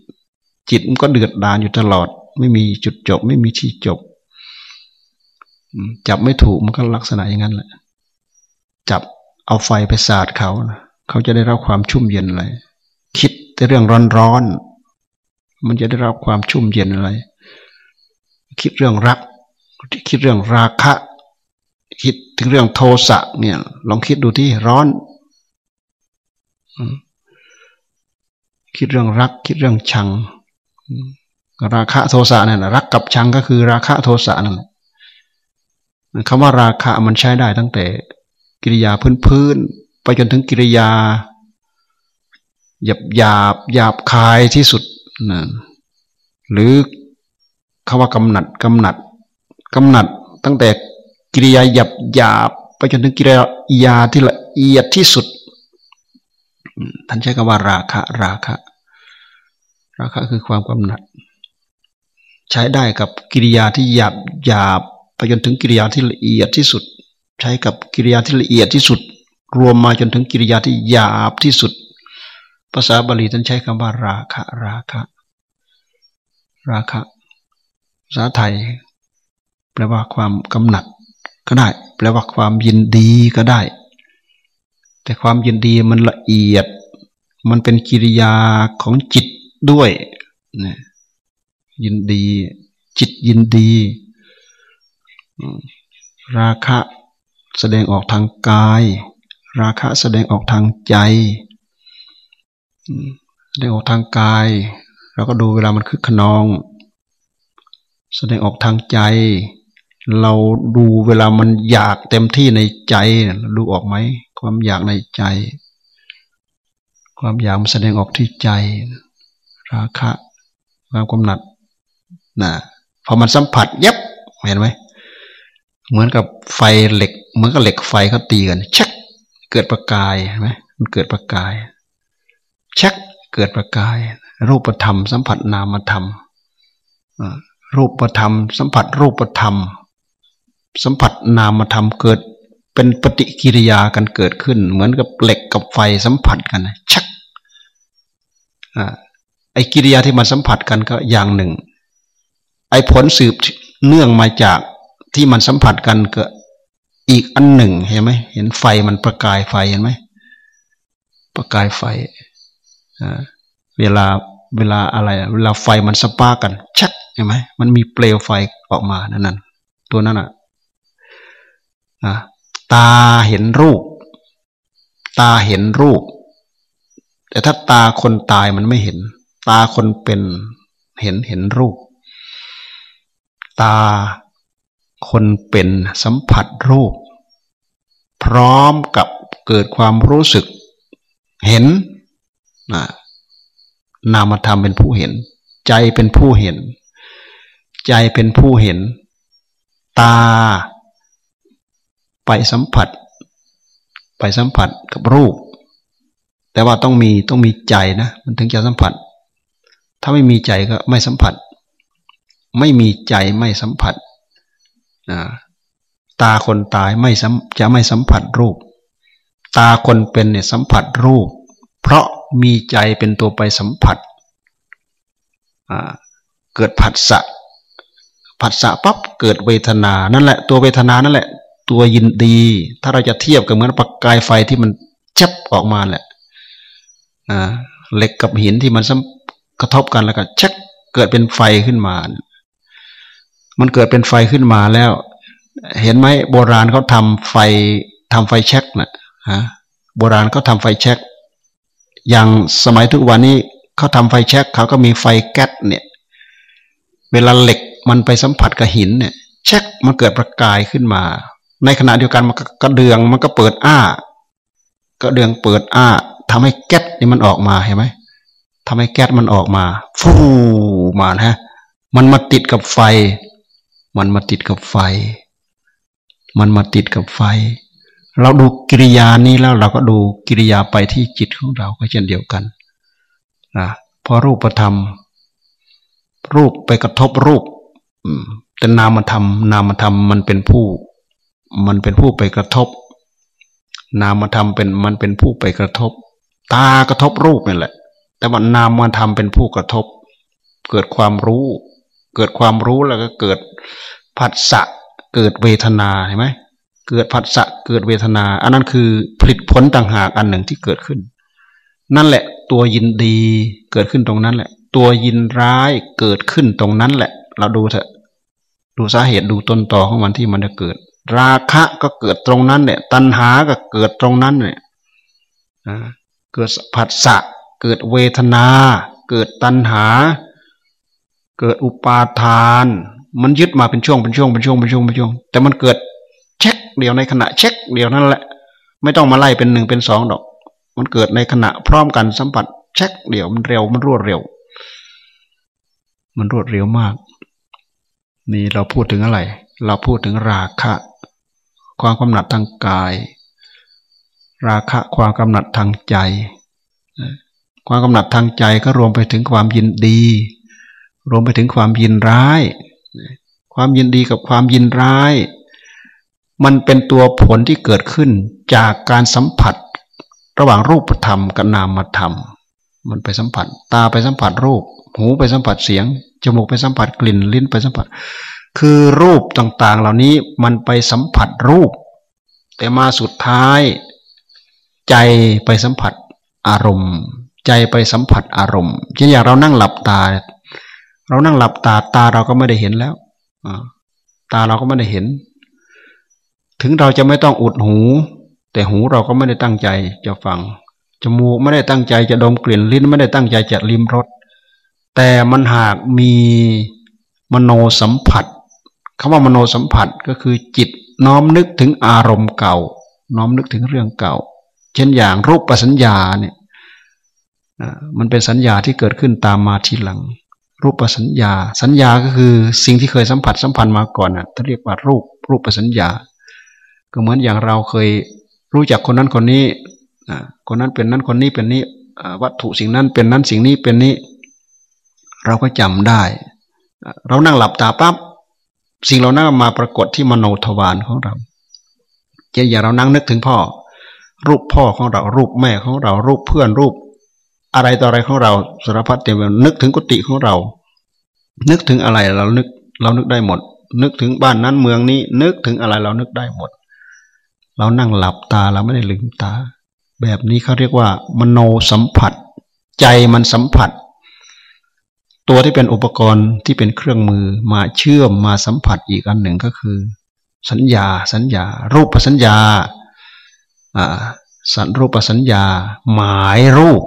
จิตมันก็เดือดดานอยู่ตลอด ไม่มีจุดจบ ไม่มีที่จบ จับไม่ถูกมันก็ลักษณะอย่างนั้นแหละ จับเอาไฟไปสาดเขาเขาจะได้รับความชุ่มเย็นอะไร คิดแต่เรื่องร้อนๆ มันจะได้รับความชุ่มเย็นอะไร คิดเรื่องรัก คิดเรื่องราคะ คิดถึงเรื่องโทสะเนี่ย ลองคิดดูที่ร้อน คิดเรื่องรัก คิดเรื่องชัง ราคะโทสะเนั่นรักกับชังก็คือราคะโทสะนั่นคำว่าราคะมันใช้ได้ตั้งแต่กิริยาพื้นๆไปจนถึงกิริยาหยาบหยาบหยาบคายที่สุดนะหรือ คำว่ากำหนัดกำหนัดกำหนัดตั้งแต่กิริยาหยาบหยาบไปจนถึงกิริยาที่ละเอียดที่สุดท่านใช้คำว่าราคะ ราคะ ราคะคือความกำหนัด ใช้ได้กับกิริยาที่หยาบหยาบไปจนถึงกิริยาที่ละเอียดที่สุด ใช้กับกิริยาที่ละเอียดที่สุด รวมมาจนถึงกิริยาที่หยาบที่สุด ภาษาบาลีท่านใช้คำว่า ราคะ ราคะ ราคะ ภาษาไทย แปลว่าความกำหนัดก็ได้ แปลว่าความยินดีก็ได้ แต่ความยินดีมันละเอียด มันเป็นกิริยาของจิตด้วยนะยินดี จิตยินดี ราคะแสดงออกทางกาย ราคะแสดงออกทางใจแสดงออกทางกายเราก็ดูเวลามันคึกขนอง แสดงออกทางใจ เราดูเวลามันอยากเต็มที่ในใจดูออกไหมความอยากในใจ ความอยากมันแสดงออกที่ใจ ราคะความกำหนัดนะพอมันสัมผัสยับเห็นไหมเหมือนกับไฟเหล็ก เหมือนกับเหล็กไฟเขาตีกันชักเกิดประกายใช่ไหมมันเกิดประกายชักเกิดประกาย รูปธรรม สัมผัสนามธรรม รูปธรรม สัมผัสรูปธรรม สัมผัสนามธรรมเกิด เป็นปฏิกิริยากันเกิดขึ้น เหมือนกับเหล็กกับไฟสัมผัสกันชักไอ้กิริยาที่มันสัมผัสกันก็อย่างหนึ่ง ไอ้ผลสืบเนื่องมาจากที่มันสัมผัสกันก็อีกอันหนึ่งเห็นไหมเห็นไฟมันประกายไฟเห็นไหมประกายไฟเวลาเวลาอะไรเวลาไฟมันสปากัน ชัก เห็นไหมมันมีเปลวไฟออกมานั่นนั่นตัวนั้นอะตาเห็นรูป ตาเห็นรูป แต่ถ้าตาคนตายมันไม่เห็น ตาคนเป็นเห็นเห็นรูป ตาคนเป็นสัมผัสรูป พร้อมกับเกิดความรู้สึก เห็นนะนามธรรมเป็นผู้เห็น ใจเป็นผู้เห็น ใจเป็นผู้เห็น ตา ไปสัมผัส ไปสัมผัสกับรูป แต่ว่าต้องมีต้องมีใจนะ มันถึงจะสัมผัส ถ้าไม่มีใจก็ไม่สัมผัส ไม่มีใจไม่สัมผัสตาคนตายไม่จะไม่สัมผัสรูป ตาคนเป็นเนี่ยสัมผัสรูป เพราะมีใจเป็นตัวไปสัมผัสเกิดผัสสะ ผัสสะปั๊บเกิดเวทนา นั่นแหละ ตัวเวทนานั่นแหละ ตัวยินดี ถ้าเราจะเทียบกับเหมือนประกายไฟที่มันจับออกมาแหละเหล็กกับหินที่มันกระทบกันแล้วก็ชักเกิดเป็นไฟขึ้นมา มันเกิดเป็นไฟขึ้นมาแล้ว เห็นไหมโบราณเขาทำไฟทำไฟแช็กนะฮะโบราณเขาทาไฟแช็กอย่างสมัยทุกวันนี้เขาทำไฟแช็กเขาก็มีไฟแก๊สเนี่ย เวลาเหล็ก มันไปสัมผัสกับหินเนี่ยแช็กมันเกิดประกายขึ้นมา ในขณะเดียวกันมันก็เดืองมันก็เปิดอ้าก็เดืองเปิดอ้าทำให้แก๊สนี่มันออกมาเห็นไหมทำให้แก๊สมันออกมาฟูมาฮะ มันมาติดกับไฟ มันมาติดกับไฟ มันมาติดกับไฟ เราดูกิริยานี้แล้วเราก็ดูกิริยาไปที่จิตของเราก็เช่นเดียวกันนะพอรูปธรรม รูปไปกระทบรูป แต่นามธรรม นามธรรมมันเป็นผู้ มันเป็นผู้ไปกระทบ นามธรรมเป็นมันเป็นผู้ไปกระทบ ตากระทบรูปนี่แหละ แต่ว่านามธรรมเป็นผู้กระทบ เกิดความรู้ เกิดความรู้แล้วก็เกิดผัสสะเกิดเวทนาเห็นไหมเกิดผัสสะเกิดเวทนา อันนั้นคือผลิตผลต่างหากอันหนึ่งที่เกิดขึ้น นั่นแหละ ตัวยินดีเกิดขึ้นตรงนั้นแหละ ตัวยินร้ายเกิดขึ้นตรงนั้นแหละ เราดูเถอะ ดูสาเหตุดูต้นตอของมันที่มันจะเกิด ราคะก็เกิดตรงนั้นเนี่ยตัณหาก็เกิดตรงนั้นเนี่ยเกิดผัสสะเกิดเวทนา เกิดตัณหา เกิดอุปาทาน มันยึดมาเป็นช่วงเป็นช่วงเป็นช่วงเป็นช่วงเป็นช่วง แต่มันเกิดเช็คเดียวในขณะเช็คเดียวนั่นแหละ ไม่ต้องมาไล่เป็นหนึ่งเป็นสองดอก มันเกิดในขณะพร้อมกันสัมผัสเช็คเดียวมันเร็วมันรวดเร็ว มันรวดเร็วมาก นี่เราพูดถึงอะไร เราพูดถึงราคะ ความกำหนัดทางกาย ราคะความกำหนัดทางใจ ความกำหนัดทางใจก็รวมไปถึงความยินดี รวมไปถึงความยินร้าย ความยินดีกับความยินร้าย มันเป็นตัวผลที่เกิดขึ้นจากการสัมผัส ระหว่างรูปธรรมกับนามธรรม มันไปสัมผัส ตาไปสัมผัสรูป หูไปสัมผัสเสียง จมูกไปสัมผัสกลิ่น ลิ้นไปสัมผัส คือรูปต่างๆ เหล่านี้มันไปสัมผัสรูป แต่มาสุดท้าย ใจไปสัมผัสอารมณ์ ใจไปสัมผัสอารมณ์ เช่นอย่างเรานั่งหลับตา เรานั่งหลับตาตาเราก็ไม่ได้เห็นแล้ว ตาเราก็ไม่ได้เห็น ถึงเราจะไม่ต้องอุดหู แต่หูเราก็ไม่ได้ตั้งใจจะฟัง จมูกไม่ได้ตั้งใจจะดมกลิ่นลิ้นไม่ได้ตั้งใจจะลิ้มรสแต่มันหากมีมโนสัมผัสคำว่ามโนสัมผัสก็คือจิตน้อมนึกถึงอารมณ์เก่า น้อมนึกถึงเรื่องเก่า เช่นอย่างรูปปัสัญญาเนี่ยมันเป็นสัญญาที่เกิดขึ้นตามมาทีหลัง รูปปัสัญญา สัญญาก็คือสิ่งที่เคยสัมผัสสัมพันธ์มาก่อนน่ะเรียกว่ารูปรูปปัสัญญา ก็เหมือนอย่างเราเคยรู้จักคนนั้นคนนี้ คนนั้นเป็นนั้นคนนี้เป็นนี้วัตถุสิ่งนั้นเป็นนั้นสิ่งนี้เป็นนี้ เราก็จำได้ เรานั่งหลับตาปั๊บสิ่งเหล่านั้นมาปรากฏที่มโนทวารของเราเช่นอย่างเรานั่งนึกถึงพ่อ รูปพ่อของเรารูปแม่ของเรารูปเพื่อนรูป อะไรต่ออะไรของเราสารพัดเต็มนึกถึงกุฏิของเรา นึกถึงอะไรเรานึกเรานึกได้หมด นึกถึงบ้านนั้นเมืองนี้ นึกถึงอะไรเรานึกได้หมด เรานั่งหลับตาเราไม่ได้ลืมตา แบบนี้เขาเรียกว่า มโนสัมผัส ใจมันสัมผัส ตัวที่เป็นอุปกรณ์ที่เป็นเครื่องมือมาเชื่อมมาสัมผัสอีกอันหนึ่งก็คือ สัญญาสัญญา รูปสัญญาอ่าสันรูปสัญญา หมายรูป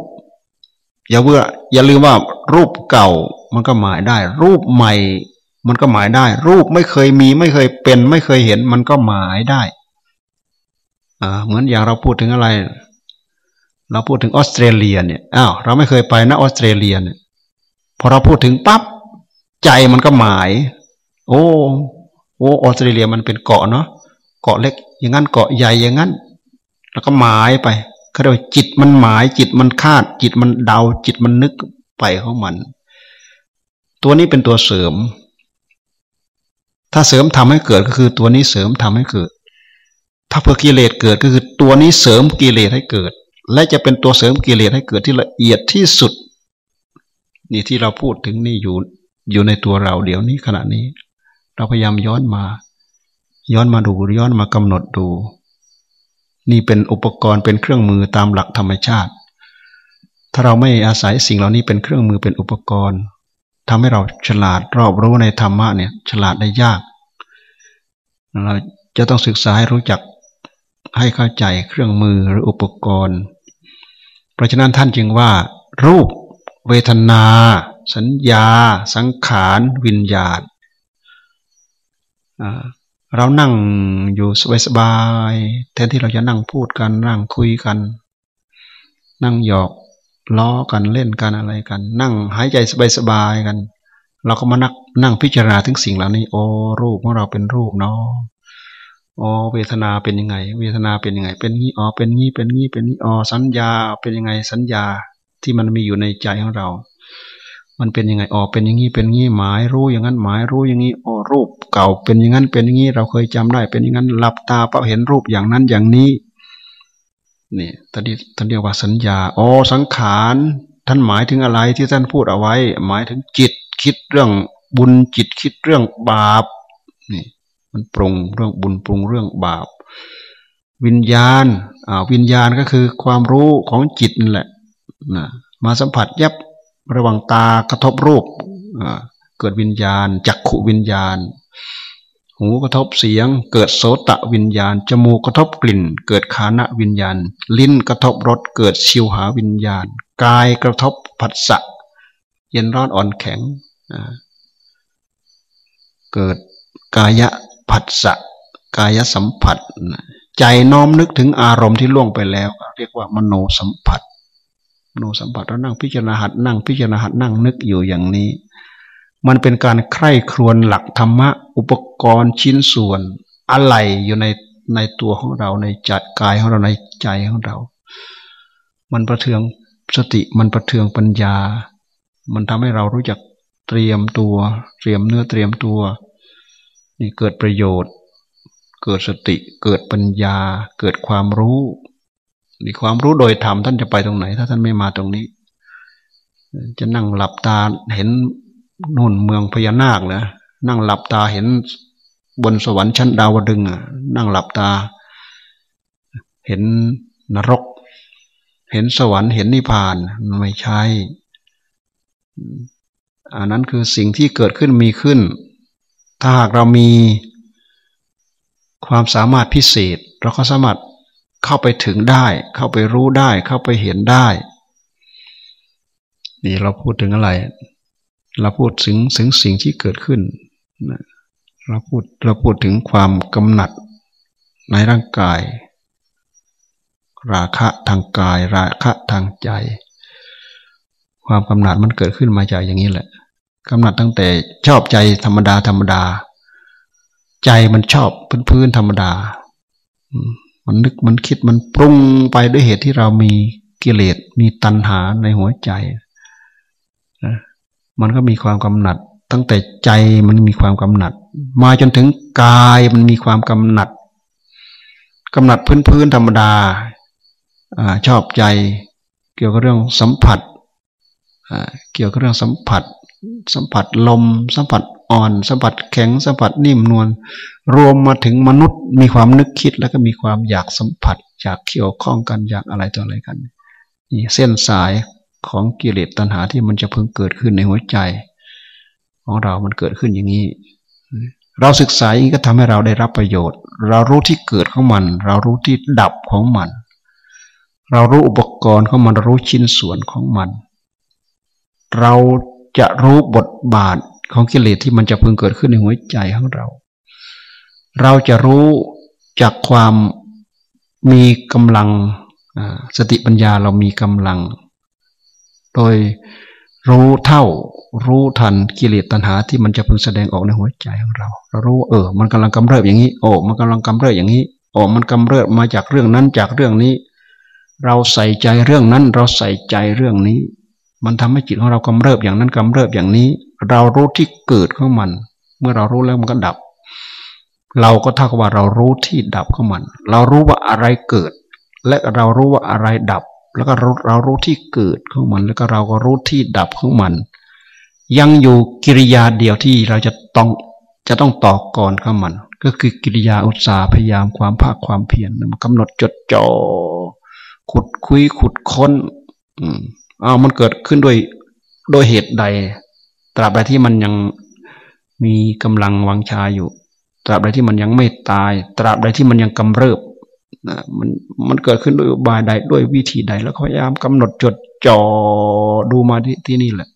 อย่าเบื่ออย่าลืมว่ารูปเก่ามันก็หมายได้ รูปใหม่ มันก็หมายได้ รูปไม่เคยมีไม่เคยเป็น ไม่เคยเห็น มันก็หมายได้อ่าเหมือนอย่างเราพูดถึงอะไร เราพูดถึงออสเตรเลียเนี่ยอ้าวเราไม่เคยไปนะออสเตรเลียเนี่ยพอเราพูดถึงปั๊บใจมันก็หมาย โอ้โอ้ออสเตรเลียมันเป็นเกาะเนาะเกาะเล็ก อย่างนั้นเกาะใหญ่อย่างนั้น แล้วก็หมายไปเขาเรียกว่าจิตมันหมาย จิตมันคาด จิตมันเดา จิตมันนึกไปของมัน ตัวนี้เป็นตัวเสริม ถ้าเสริมทำให้เกิดก็คือตัวนี้เสริมทำให้เกิด ถ้าเพื่อกิเลสเกิดก็คือตัวนี้เสริมกิเลสให้เกิด และจะเป็นตัวเสริมกิเลสให้เกิดที่ละเอียดที่สุด นี่ที่เราพูดถึงนี่อยู่อยู่ในตัวเราเดี๋ยวนี้ขณะนี้ เราพยายามย้อนมา ย้อนมาดูย้อนมากำหนดดู นี่เป็นอุปกรณ์เป็นเครื่องมือตามหลักธรรมชาติ ถ้าเราไม่อาศัยสิ่งเหล่านี้เป็นเครื่องมือเป็นอุปกรณ์ทำให้เราฉลาดรอบรู้ในธรรมะเนี่ย ฉลาดได้ยากเราจะต้องศึกษาให้รู้จักให้เข้าใจเครื่องมือหรืออุปกรณ์ เพราะฉะนั้นท่านจึงว่า รูป เวทนา สัญญา สังขาร วิญญาณเรานั่งอยู่สบายๆแทนที่เราจะนั่งพูดกันนั่งคุยกัน นั่งหยอกล้อกันเล่นกันอะไรกัน นั่งหายใจสบายๆกัน เราก็มานักนั่งพิจารณาถึงสิ่งเหล่านี้ โอ้รูปของเราเป็นรูปเนาะ อ๋อเวทนาเป็นยังไง เวทนาเป็นยังไง เป็นงี้อ๋อเป็นงี้เป็นงี้เป็นนี้อ๋อสัญญาเป็นยังไงสัญญาที่มันมีอยู่ในใจของเรา มันเป็นยังไงออเป็นอย่างนี้เป็นงี้หมายรู้อย่างนั้นหมายรู้อย่างนี้อ๋อรูปเก่าเป็นอย่างนั้นเป็นอย่างนี้เราเคยจำได้ เป็นอย่างนั้นหลับตาเปาเห็นรูปอย่างนั้นอย่างนี้นี่ตอนนี้ท่านเรียกว่าสัญญาอ๋อสังขารท่านหมายถึงอะไรที่ท่านพูดเอาไว้ หมายถึงจิตคิดเรื่องบุญจิตคิดเรื่องบาปนี่ มันปรุงเรื่องบุญปรุงเรื่องบาปวิญญาณอ่าวิญญาณก็คือความรู้ของจิตนั่นแหละนะมาสัมผัสยับระหว่างตากระทบรูปเกิดวิญญาณจักขุวิญญาณ หูกระทบเสียง เกิดโสตะวิญญาณ จมูกกระทบกลิ่น เกิดขานะวิญญาณ ลิ้นกระทบรสเกิดชิวหาวิญญาณ กายกระทบผัสสะเย็นร้อนอ่อนแข็ง เกิดกายะ ผัสสะกายสัมผัส ใจน้อมนึกถึงอารมณ์ที่ล่วงไปแล้ว เรียกว่ามโนสัมผัส มโนสัมผัสเรานั่งพิจารณาหัดนั่งพิจารณาหัดนั่งนึกอยู่อย่างนี้ มันเป็นการใคร่ครวญหลักธรรมะ อุปกรณ์ชิ้นส่วนอะไรอยู่ในในตัวของเราในใจกายของเราในใจของเรา มันประเทืองสติมันประเทืองปัญญา มันทำให้เรารู้จักเตรียมตัว เตรียมเนื้อเตรียมตัว นี่เกิดประโยชน์ เกิดสติ เกิดปัญญา เกิดความรู้นี่ความรู้โดยธรรมท่านจะไปตรงไหน ถ้าท่านไม่มาตรงนี้ จะนั่งหลับตาเห็นนู่นเมืองพญานาคนะนั่งหลับตาเห็นบนสวรรค์ชั้นดาวดึงอะ นั่งหลับตา เห็นนรก เห็นสวรรค์เห็นนิพพานไม่ใช่อันนั้นคือสิ่งที่เกิดขึ้นมีขึ้น ถ้าหากเรามีความสามารถพิเศษ เราก็สามารถเข้าไปถึงได้ เข้าไปรู้ได้ เข้าไปเห็นได้ นี่เราพูดถึงอะไร เราพูดถึงถึงสิ่งที่เกิดขึ้นเราพูดเราพูดถึงความกำหนัดในร่างกาย ราคะทางกาย ราคะทางใจ ความกำหนัดมันเกิดขึ้นมาจากอย่างนี้แหละ กำหนัดตั้งแต่ชอบใจธรรมดาธรรมดา ใจมันชอบพื้นพื้นธรรมดา มันนึกมันคิดมันปรุงไปด้วยเหตุที่เรามีกิเลสมีตัณหาในหัวใจมันก็มีความกำหนัด ตั้งแต่ใจมันมีความกำหนัด มาจนถึงกายมันมีความกำหนัดกำหนัดพื้นพื้นธรรมดาอชอบใจ เกี่ยวกับเรื่องสัมผัสเกี่ยวกับเรื่องสัมผัส สัมผัสลม สัมผัสอ่อน สัมผัสแข็ง สัมผัสนิ่มนวล รวมมาถึงมนุษย์มีความนึกคิดแล้วก็มีความอยากสัมผัส อยากเกี่ยวข้องกันอยากอะไรต่ออะไรกันนี่เส้นสายของกิเลสตัณหาที่มันจะเพิ่งเกิดขึ้นในหัวใจ ของเรามันเกิดขึ้นอย่างนี้ เราศึกษาอย่างนี้ก็ทำให้เราได้รับประโยชน์ เรารู้ที่เกิดของมัน เรารู้ที่ดับของมัน เรารู้อุปกรณ์ของมันรรู้ชิ้นส่วนของมัน เรา จะรู้บทบาทของกิเลสที่มันจะพึงเกิดขึ้นในหัวใจของเรา เราจะรู้จากความมีกำลังสติปัญญาเรามีกำลัง โดยรู้เท่ารู้ทันกิเลสตัณหาที่มันจะพึงแสดงออกในหัวใจของเรา เรารู้เออ มันกำลังกำเริบอย่างนี้ โอ้ มันกำลังกำเริบอย่างนี้ โอ้ มันกำเริบมาจากเรื่องนั้นจากเรื่องนี้ เราใส่ใจเรื่องนั้น เราใส่ใจเรื่องนี้ มันทำให้จิตของเรากำเริบอย่างนั้นกำเริบอย่างนี้ เรารู้ที่เกิดของมัน เมื่อเรารู้แล้วมันก็ดับ เราก็เท่ากับว่าเรารู้ที่ดับของมัน เรารู้ว่าอะไรเกิด และเรารู้ว่าอะไรดับ แล้วก็เรารู้ที่เกิดของมัน แล้วก็เราก็รู้ที่ดับของมัน ยังอยู่กิริยาเดียวที่เราจะต้องจะต้องต่อก่อนของมัน ก็คือกิริยาอุตสาห์พยายามความภาคความเพียรมันกำหนดจดจ่อขุดคุยขุดค้น อืม อ้าวมันเกิดขึ้นด้วยโดยเหตุใด ตราบใดที่มันยังมีกำลังวังชาอยู่ ตราบใดที่มันยังไม่ตาย ตราบใดที่มันยังกำเริบนะมันมันเกิดขึ้นด้วยบายใดด้วยวิธีใด แล้วพยายามกำหนดจดจ่อดูมาที่ที่นี่แหละ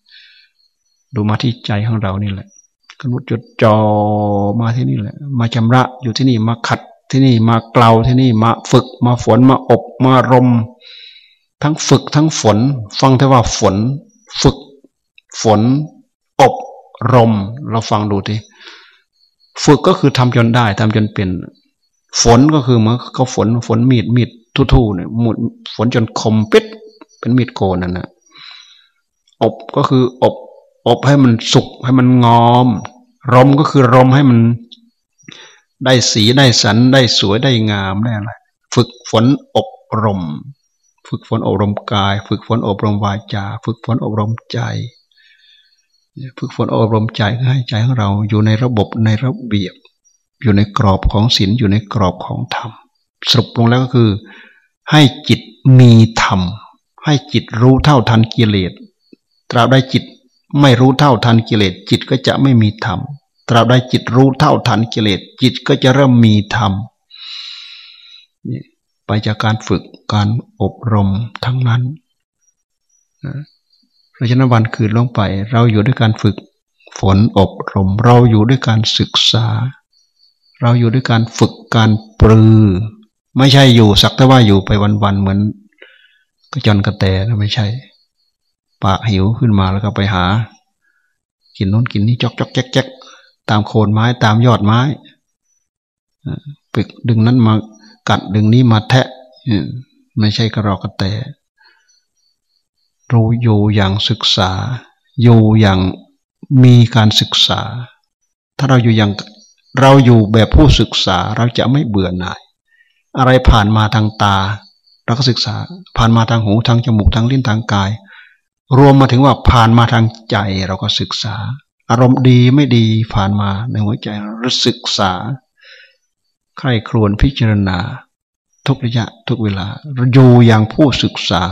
ดูมาที่ใจของเรานี่แหละกำหนดจดจ่อมาที่นี่แหละ มาชำระอยู่ที่นี่มาขัดที่นี่มาเกลาที่นี่มาฝึกมาฝนมาอบมารม ทั้งฝึกทั้งฝน ฟังแต่ว่าฝน ฝึก ฝน อบรม เราฟังดูทีฝึกก็คือทำจนได้ทำจนเป็น ฝนก็คือเมื่อเขาฝนฝนมีดมีดทู่ๆเนี่ยหมดฝนจนคมปิดเป็นมีดโกนนั่นนะอบก็คืออบ อบให้มันสุกให้มันงอม รมก็คือรมให้มัน ได้สีได้สันได้สวยได้งามได้อะไรฝึกฝนอบรม ฝึกฝนอบรมกาย ฝึกฝนอบรมวาจา ฝึกฝนอบรมใจ ฝึกฝนอบรมใจให้ใจของเราอยู่ในระบบในระเบียบ อยู่ในกรอบของศีลอยู่ในกรอบของธรรมสรุปลงแล้วก็คือ ให้จิตมีธรรม ให้จิตรู้เท่าทันกิเลสตราบใดจิตไม่รู้เท่าทันกิเลสจิตก็จะไม่มีธรรมตราบใดจิตรู้เท่าทันกิเลสจิตก็จะเริ่มมีธรรมนี่ ไปจากการฝึกการอบรมทั้งนั้นเราะฉะนั้นวันคืนลงไป เราอยู่ด้วยการฝึกฝนอบรม เราอยู่ด้วยการศึกษา เราอยู่ด้วยการฝึกการปรือ ไม่ใช่อยู่สักแต่ว่าอยู่ไปวันๆเหมือนกระจนกระแตนะไม่ใช่ ปากหิวขึ้นมาแล้วก็ไปหา กินนู้นกินนี้จอกจอกแจ๊กแจ๊กตามโคนไม้ตามยอดไม้ไปดึงนั้นมา กัดดึงนี้มาแทะไม่ใช่กระรอกกระแตรู้อยู่อย่างศึกษา อยู่อย่างมีการศึกษา ถ้าเราอยู่อย่างเราอยู่แบบผู้ศึกษาเราจะไม่เบื่อหน่าย อะไรผ่านมาทางตา เราก็ศึกษา ผ่านมาทางหูทางจมูกทางลิ้นทางกาย รวมมาถึงว่าผ่านมาทางใจเราก็ศึกษา อารมณ์ดีไม่ดีผ่านมาในหัวใจเราศึกษา ใครครวนพิจารณา ทุกระยะทุกเวลาอยู่อย่างผู้ศึกษา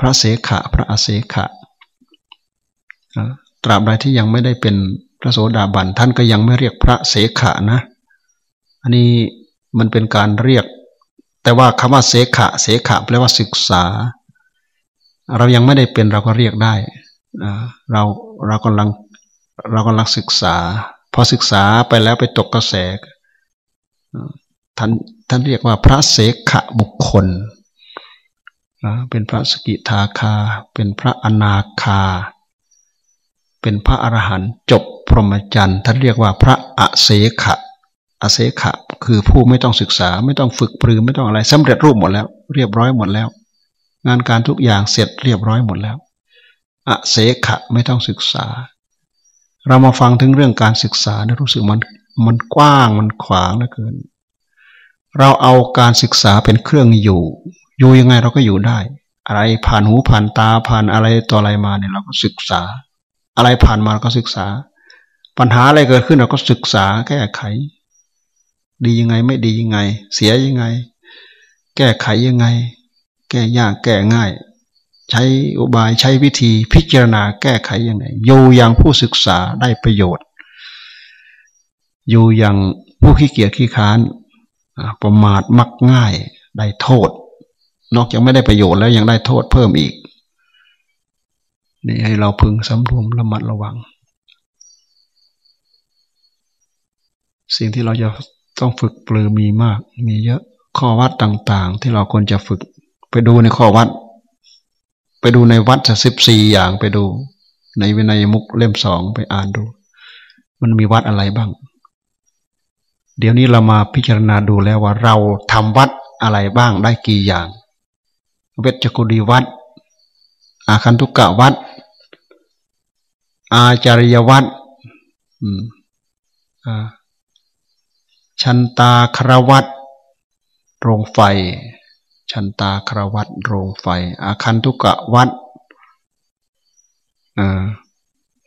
พระเสขะพระอาเสขะตราบใดที่ยังไม่ได้เป็นพระโสดาบันท่านก็ยังไม่เรียกพระเสขะนะ อันนี้มันเป็นการเรียก แต่ว่าคำว่าเสขะเสขะแปลว่าศึกษา เรายังไม่ได้เป็นเราก็เรียกได้เราเรากำลังเรากำลังศึกษา พอศึกษาไปแล้วไปตกกระแสท่านท่านเรียกว่าพระเสขะบุคคลเป็นพระสกิทาคา เป็นพระอนาคา เป็นพระอรหันต์จบพรหมจรรย์ท่านเรียกว่าพระอเสขะอเสขะคือผู้ไม่ต้องศึกษาไม่ต้องฝึกปรือไม่ต้องอะไรสำเร็จรูปหมดแล้ว เรียบร้อยหมดแล้ว งานการทุกอย่างเสร็จเรียบร้อยหมดแล้ว อเสขะไม่ต้องศึกษา เรามาฟังถึงเรื่องการศึกษาเนี่ยรู้สึกมันมันกว้างมันขวางเหลือเกิน เราเอาการศึกษาเป็นเครื่องอยู่ อยู่ยังไงเราก็อยู่ได้ อะไรผ่านหูผ่านตาผ่านอะไรต่ออะไรมาเนี่ยเราก็ศึกษา อะไรผ่านมาเราก็ศึกษา ปัญหาอะไรเกิดขึ้นเราก็ศึกษาแก้ไข ดียังไงไม่ดียังไง เสียยังไง แก้ไขยังไง แก้ยากแก้ง่าย ใช้อุบายใช้วิธีพิจารณาแก้ไขยังไงอยู่อย่างผู้ศึกษาได้ประโยชน์ อยู่อย่างผู้ขี้เกียจขี้ค้านประมาทมักง่ายได้โทษ นอกจากไม่ได้ประโยชน์แล้วยังได้โทษเพิ่มอีกนี่ให้เราพึงสำรวมระมัดระวัง สิ่งที่เราจะต้องฝึกปลือมีมาก มีเยอะข้อวัดต่างๆ ที่เราควรจะฝึกไปดูในข้อวัด ไปดูในวัดสิบสี่อย่างไปดู ในวินัยมุกเล่มสองไปอ่านดู มันมีวัดอะไรบ้าง เดี๋ยวนี้เรามาพิจารณาดูแล้วว่าเราทำวัดอะไรบ้างได้กี่อย่าง เวชกุดีวัด อาคันตุกะวัด อาจาริยวัดชันตาครวัดโรงไฟ ชันตาครวัดโรงไฟ อาคันตุกะวัด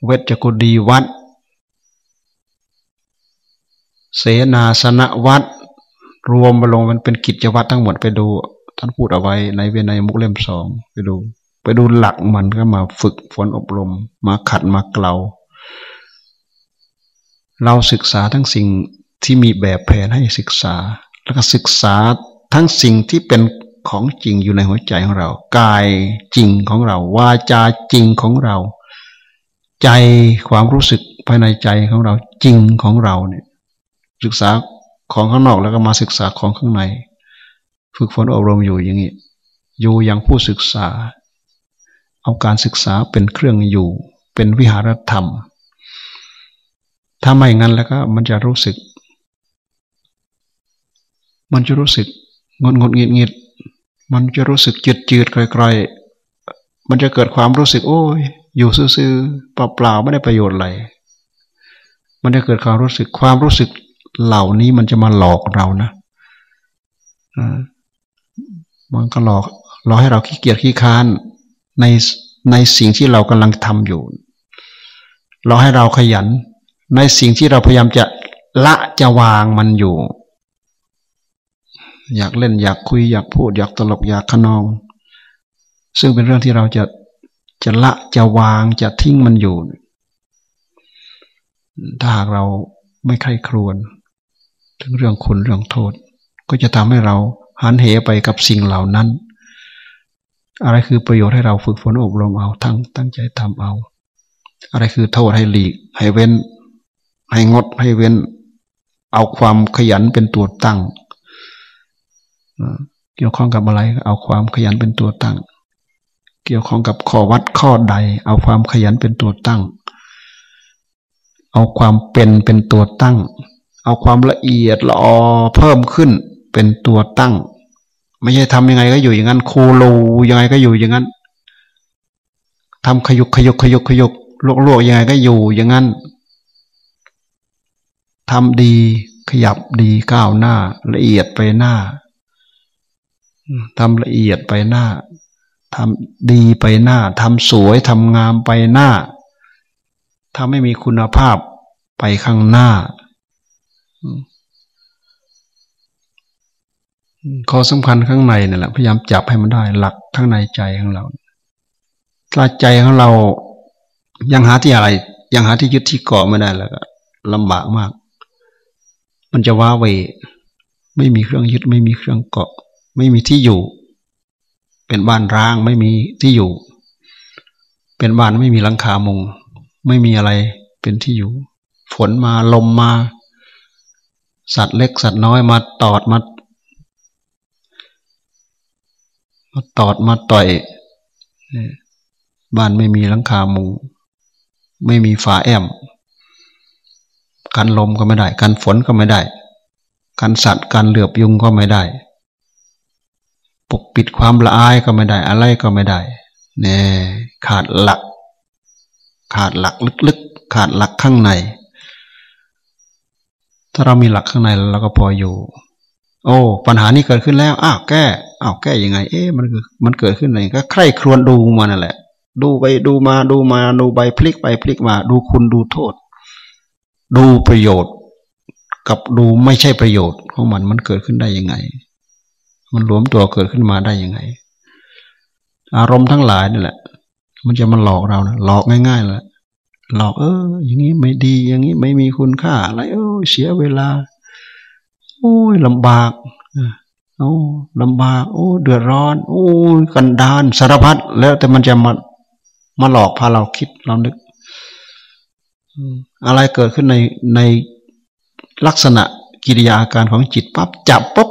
เวชกุดีวัด เสนาสนวัด รวมมาลงมันเป็นกิจวัตรทั้งหมดไปดู ท่านพูดเอาไว้ในเวนัยมุกเล่มสองไปดู ไปดูหลักมันก็มาฝึกฝนอบรม มาขัดมาเกลาเราศึกษาทั้งสิ่งที่มีแบบแผนให้ศึกษา แล้วก็ศึกษาทั้งสิ่งที่เป็น ของจริงอยู่ในหัวใจของเรา กายจริงของเรา วาจาจริงของเรา ใจความรู้สึกภายในใจของเราจริงของเราเนี่ยศึกษาของข้างนอกแล้วก็มาศึกษาของข้างใน ฝึกฝนอบรมอยู่อย่างนี้อยู่อย่างผู้ศึกษา เอาการศึกษาเป็นเครื่องอยู่ เป็นวิหารธรรม ถ้าไม่งั้นแล้วก็มันจะรู้สึก มันจะรู้สึกงดงดเงียดเงียด มันจะรู้สึกจืดจืดไกลๆ มันจะเกิดความรู้สึก โอ้ย อยู่ซื่อๆเปล่าๆไม่ได้ประโยชน์อะไร มันจะเกิดความรู้สึกความรู้สึกเหล่านี้มันจะมาหลอกเรานะมันก็หลอกหลอกให้เราขี้เกียจขี้ค้านในในสิ่งที่เรากำลังทำอยู่เราให้เราขยัน ในสิ่งที่เราพยายามจะละจะวางมันอยู่ อยากเล่นอยากคุยอยากพูด อยากตลกอยากขนอง ซึ่งเป็นเรื่องที่เราจะจะละจะวางจะทิ้งมันอยู่ ถ้าหากเราไม่ใคร่ครวญถึงเรื่องคุณเรื่องโทษ ก็จะทำให้เราหันเหไปกับสิ่งเหล่านั้น อะไรคือประโยชน์ให้เราฝึกฝนอบรมเอาทั้งตั้งใจทำเอา อะไรคือโทษให้หลีก ให้เว้น ให้งดให้เว้น เอาความขยันเป็นตัวตั้ง เกี่ยวข้องกับอะไรเอาความขยันเป็นตัวตั้ง เกี่ยวข้องกับข้อวัดข้อใด เอาความขยันเป็นตัวตั้ง เอาความเป็นเป็นตัวตั้ง เอาความละเอียดละออเพิ่มขึ้นเป็นตัวตั้ง ไม่ใช่ทำยังไงก็อยู่อย่างนั้นคูลูยังไงก็อยู่อย่างนั้นทำขยุกขยุกขยุกขยุกลวกลวกยังไงก็อยู่อย่างนั้นทำดีขยับดีก้าวหน้า ละเอียดไปหน้า ทำละเอียดไปหน้าทำดีไปหน้าทำสวยทำงามไปหน้าถ้าไม่มีคุณภาพไปข้างหน้า ข้อสำคัญข้างในนี่แหละพยายามจับให้มันได้หลักข้างในใจของเราถ้าใจของเรายังหาที่อะไร ยังหาที่ยึดที่เกาะไม่ได้แล้วก็ลำบากมาก มันจะว้าเวไม่มีเครื่องยึดไม่มีเครื่องเกาะ ไม่มีที่อยู่ เป็นบ้านร้างไม่มีที่อยู่ เป็นบ้านไม่มีหลังคามุง ไม่มีอะไรเป็นที่อยู่ ฝนมาลมมา สัตว์เล็กสัตว์น้อยมาตอดมามาตอดมาต่อยบ้านไม่มีหลังคามุง ไม่มีฝาแอมกันลมก็ไม่ได้ กันฝนก็ไม่ได้ กันสัตว์ กันเหลือบยุงก็ไม่ได้ ปกปิดความละอายก็ไม่ได้ อะไรก็ไม่ได้เนี่ยขาดหลัก ขาดหลักลึกๆ ขาดหลักข้างใน ถ้าเรามีหลักข้างในเราก็พออยู่ โอ้ ปัญหานี้เกิดขึ้นแล้ว อ้าวแก้อ้าวแก้ยังไง เอ๊ะมันมันเกิดขึ้นอะไรก็ใคร่ครวญดูมันนั่นแหละ ดูไปดูมาดูมาดูไปพลิกไปพลิกมา ดูคุณดูโทษ ดูประโยชน์ กับดูไม่ใช่ประโยชน์ของมันมันเกิดขึ้นได้ยังไง มันรวมตัวเกิดขึ้นมาได้ยังไง อารมณ์ทั้งหลายนี่แหละ มันจะมาหลอกเรานะหลอกง่ายๆแหละหลอกเออ อย่างนี้ไม่ดี อย่างนี้ไม่มีคุณค่าอะไรเออเสียเวลา โอ้ยลำบากโอ้ลำบาก โอ้เดือดร้อน โอ้กันดานสารพัดแล้วแต่มันจะมามาหลอกพาเราคิดเรานึกอะไรเกิดขึ้นในในลักษณะกิริยาอาการของจิตปั๊บจับปุ๊บ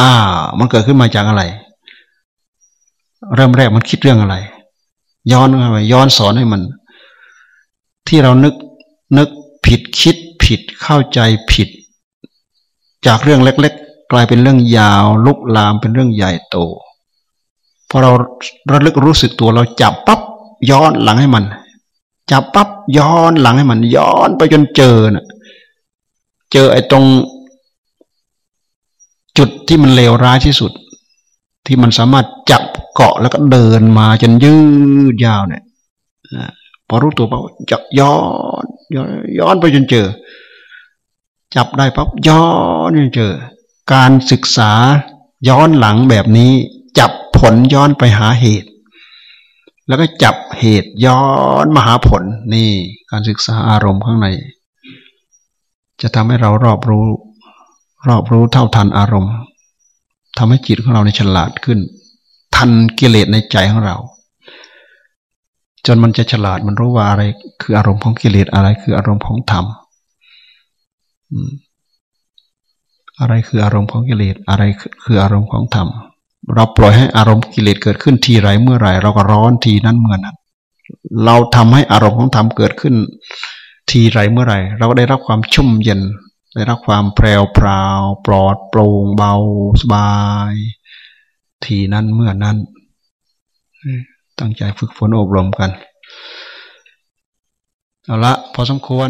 อ่า มันเกิดขึ้นมาจากอะไร เริ่มแรกมันคิดเรื่องอะไร ย้อนไปย้อนสอนให้มัน ที่เรานึกนึกผิดคิดผิดเข้าใจผิด จากเรื่องเล็ก ๆ กลายเป็นเรื่องยาว ลุกลามเป็นเรื่องใหญ่โตพอเราระลึกรู้สึกตัวเราจับปั๊บย้อนหลังให้มันจับปั๊บย้อนหลังให้มัน ย้อนไปจนเจอนะ่ะ เจอไอ้ตรง ที่มันเลวร้ายที่สุด ที่มันสามารถจับเกาะแล้วก็เดินมาจนยืดยาวเนี่ยพอรู้ตัวปั๊บจะย้อนย้อนไปจนเจอ จับได้ปั๊บย้อนจนเจอ การศึกษาย้อนหลังแบบนี้ จับผลย้อนไปหาเหตุ แล้วก็จับเหตุย้อนมาหาผลนี่ การศึกษาอารมณ์ข้างใน จะทำให้เรารอบรู้ รอบรู้เท่าทันอารมณ์ ทำให้จิตของเราในฉลาดขึ้น ทันกิเลสในใจของเรา จนมันจะฉลาดมันรู้ว่าอะไร คืออารมณ์ของกิเลสอะไร คืออารมณ์ของธรรมอะไรคืออารมณ์ของกิเลสอะไรคืออารมณ์ของธรรมเราปล่อยให้อารมณ์กิเลสเกิดขึ้นทีไรเมื่อไรเราก็ร้อนทีนั้นเมื่อนั้น เราทำให้อารมณ์ของธรรมเกิดขึ้น ทีไรเมื่อไรเราก็ได้รับความชุ่มเย็น ได้รับความแปรวพราวปลอดโปร่งเบาสบาย ทีนั้นเมื่อนั้น ตั้งใจฝึกฝนอบรมกัน เอาละพอสมควร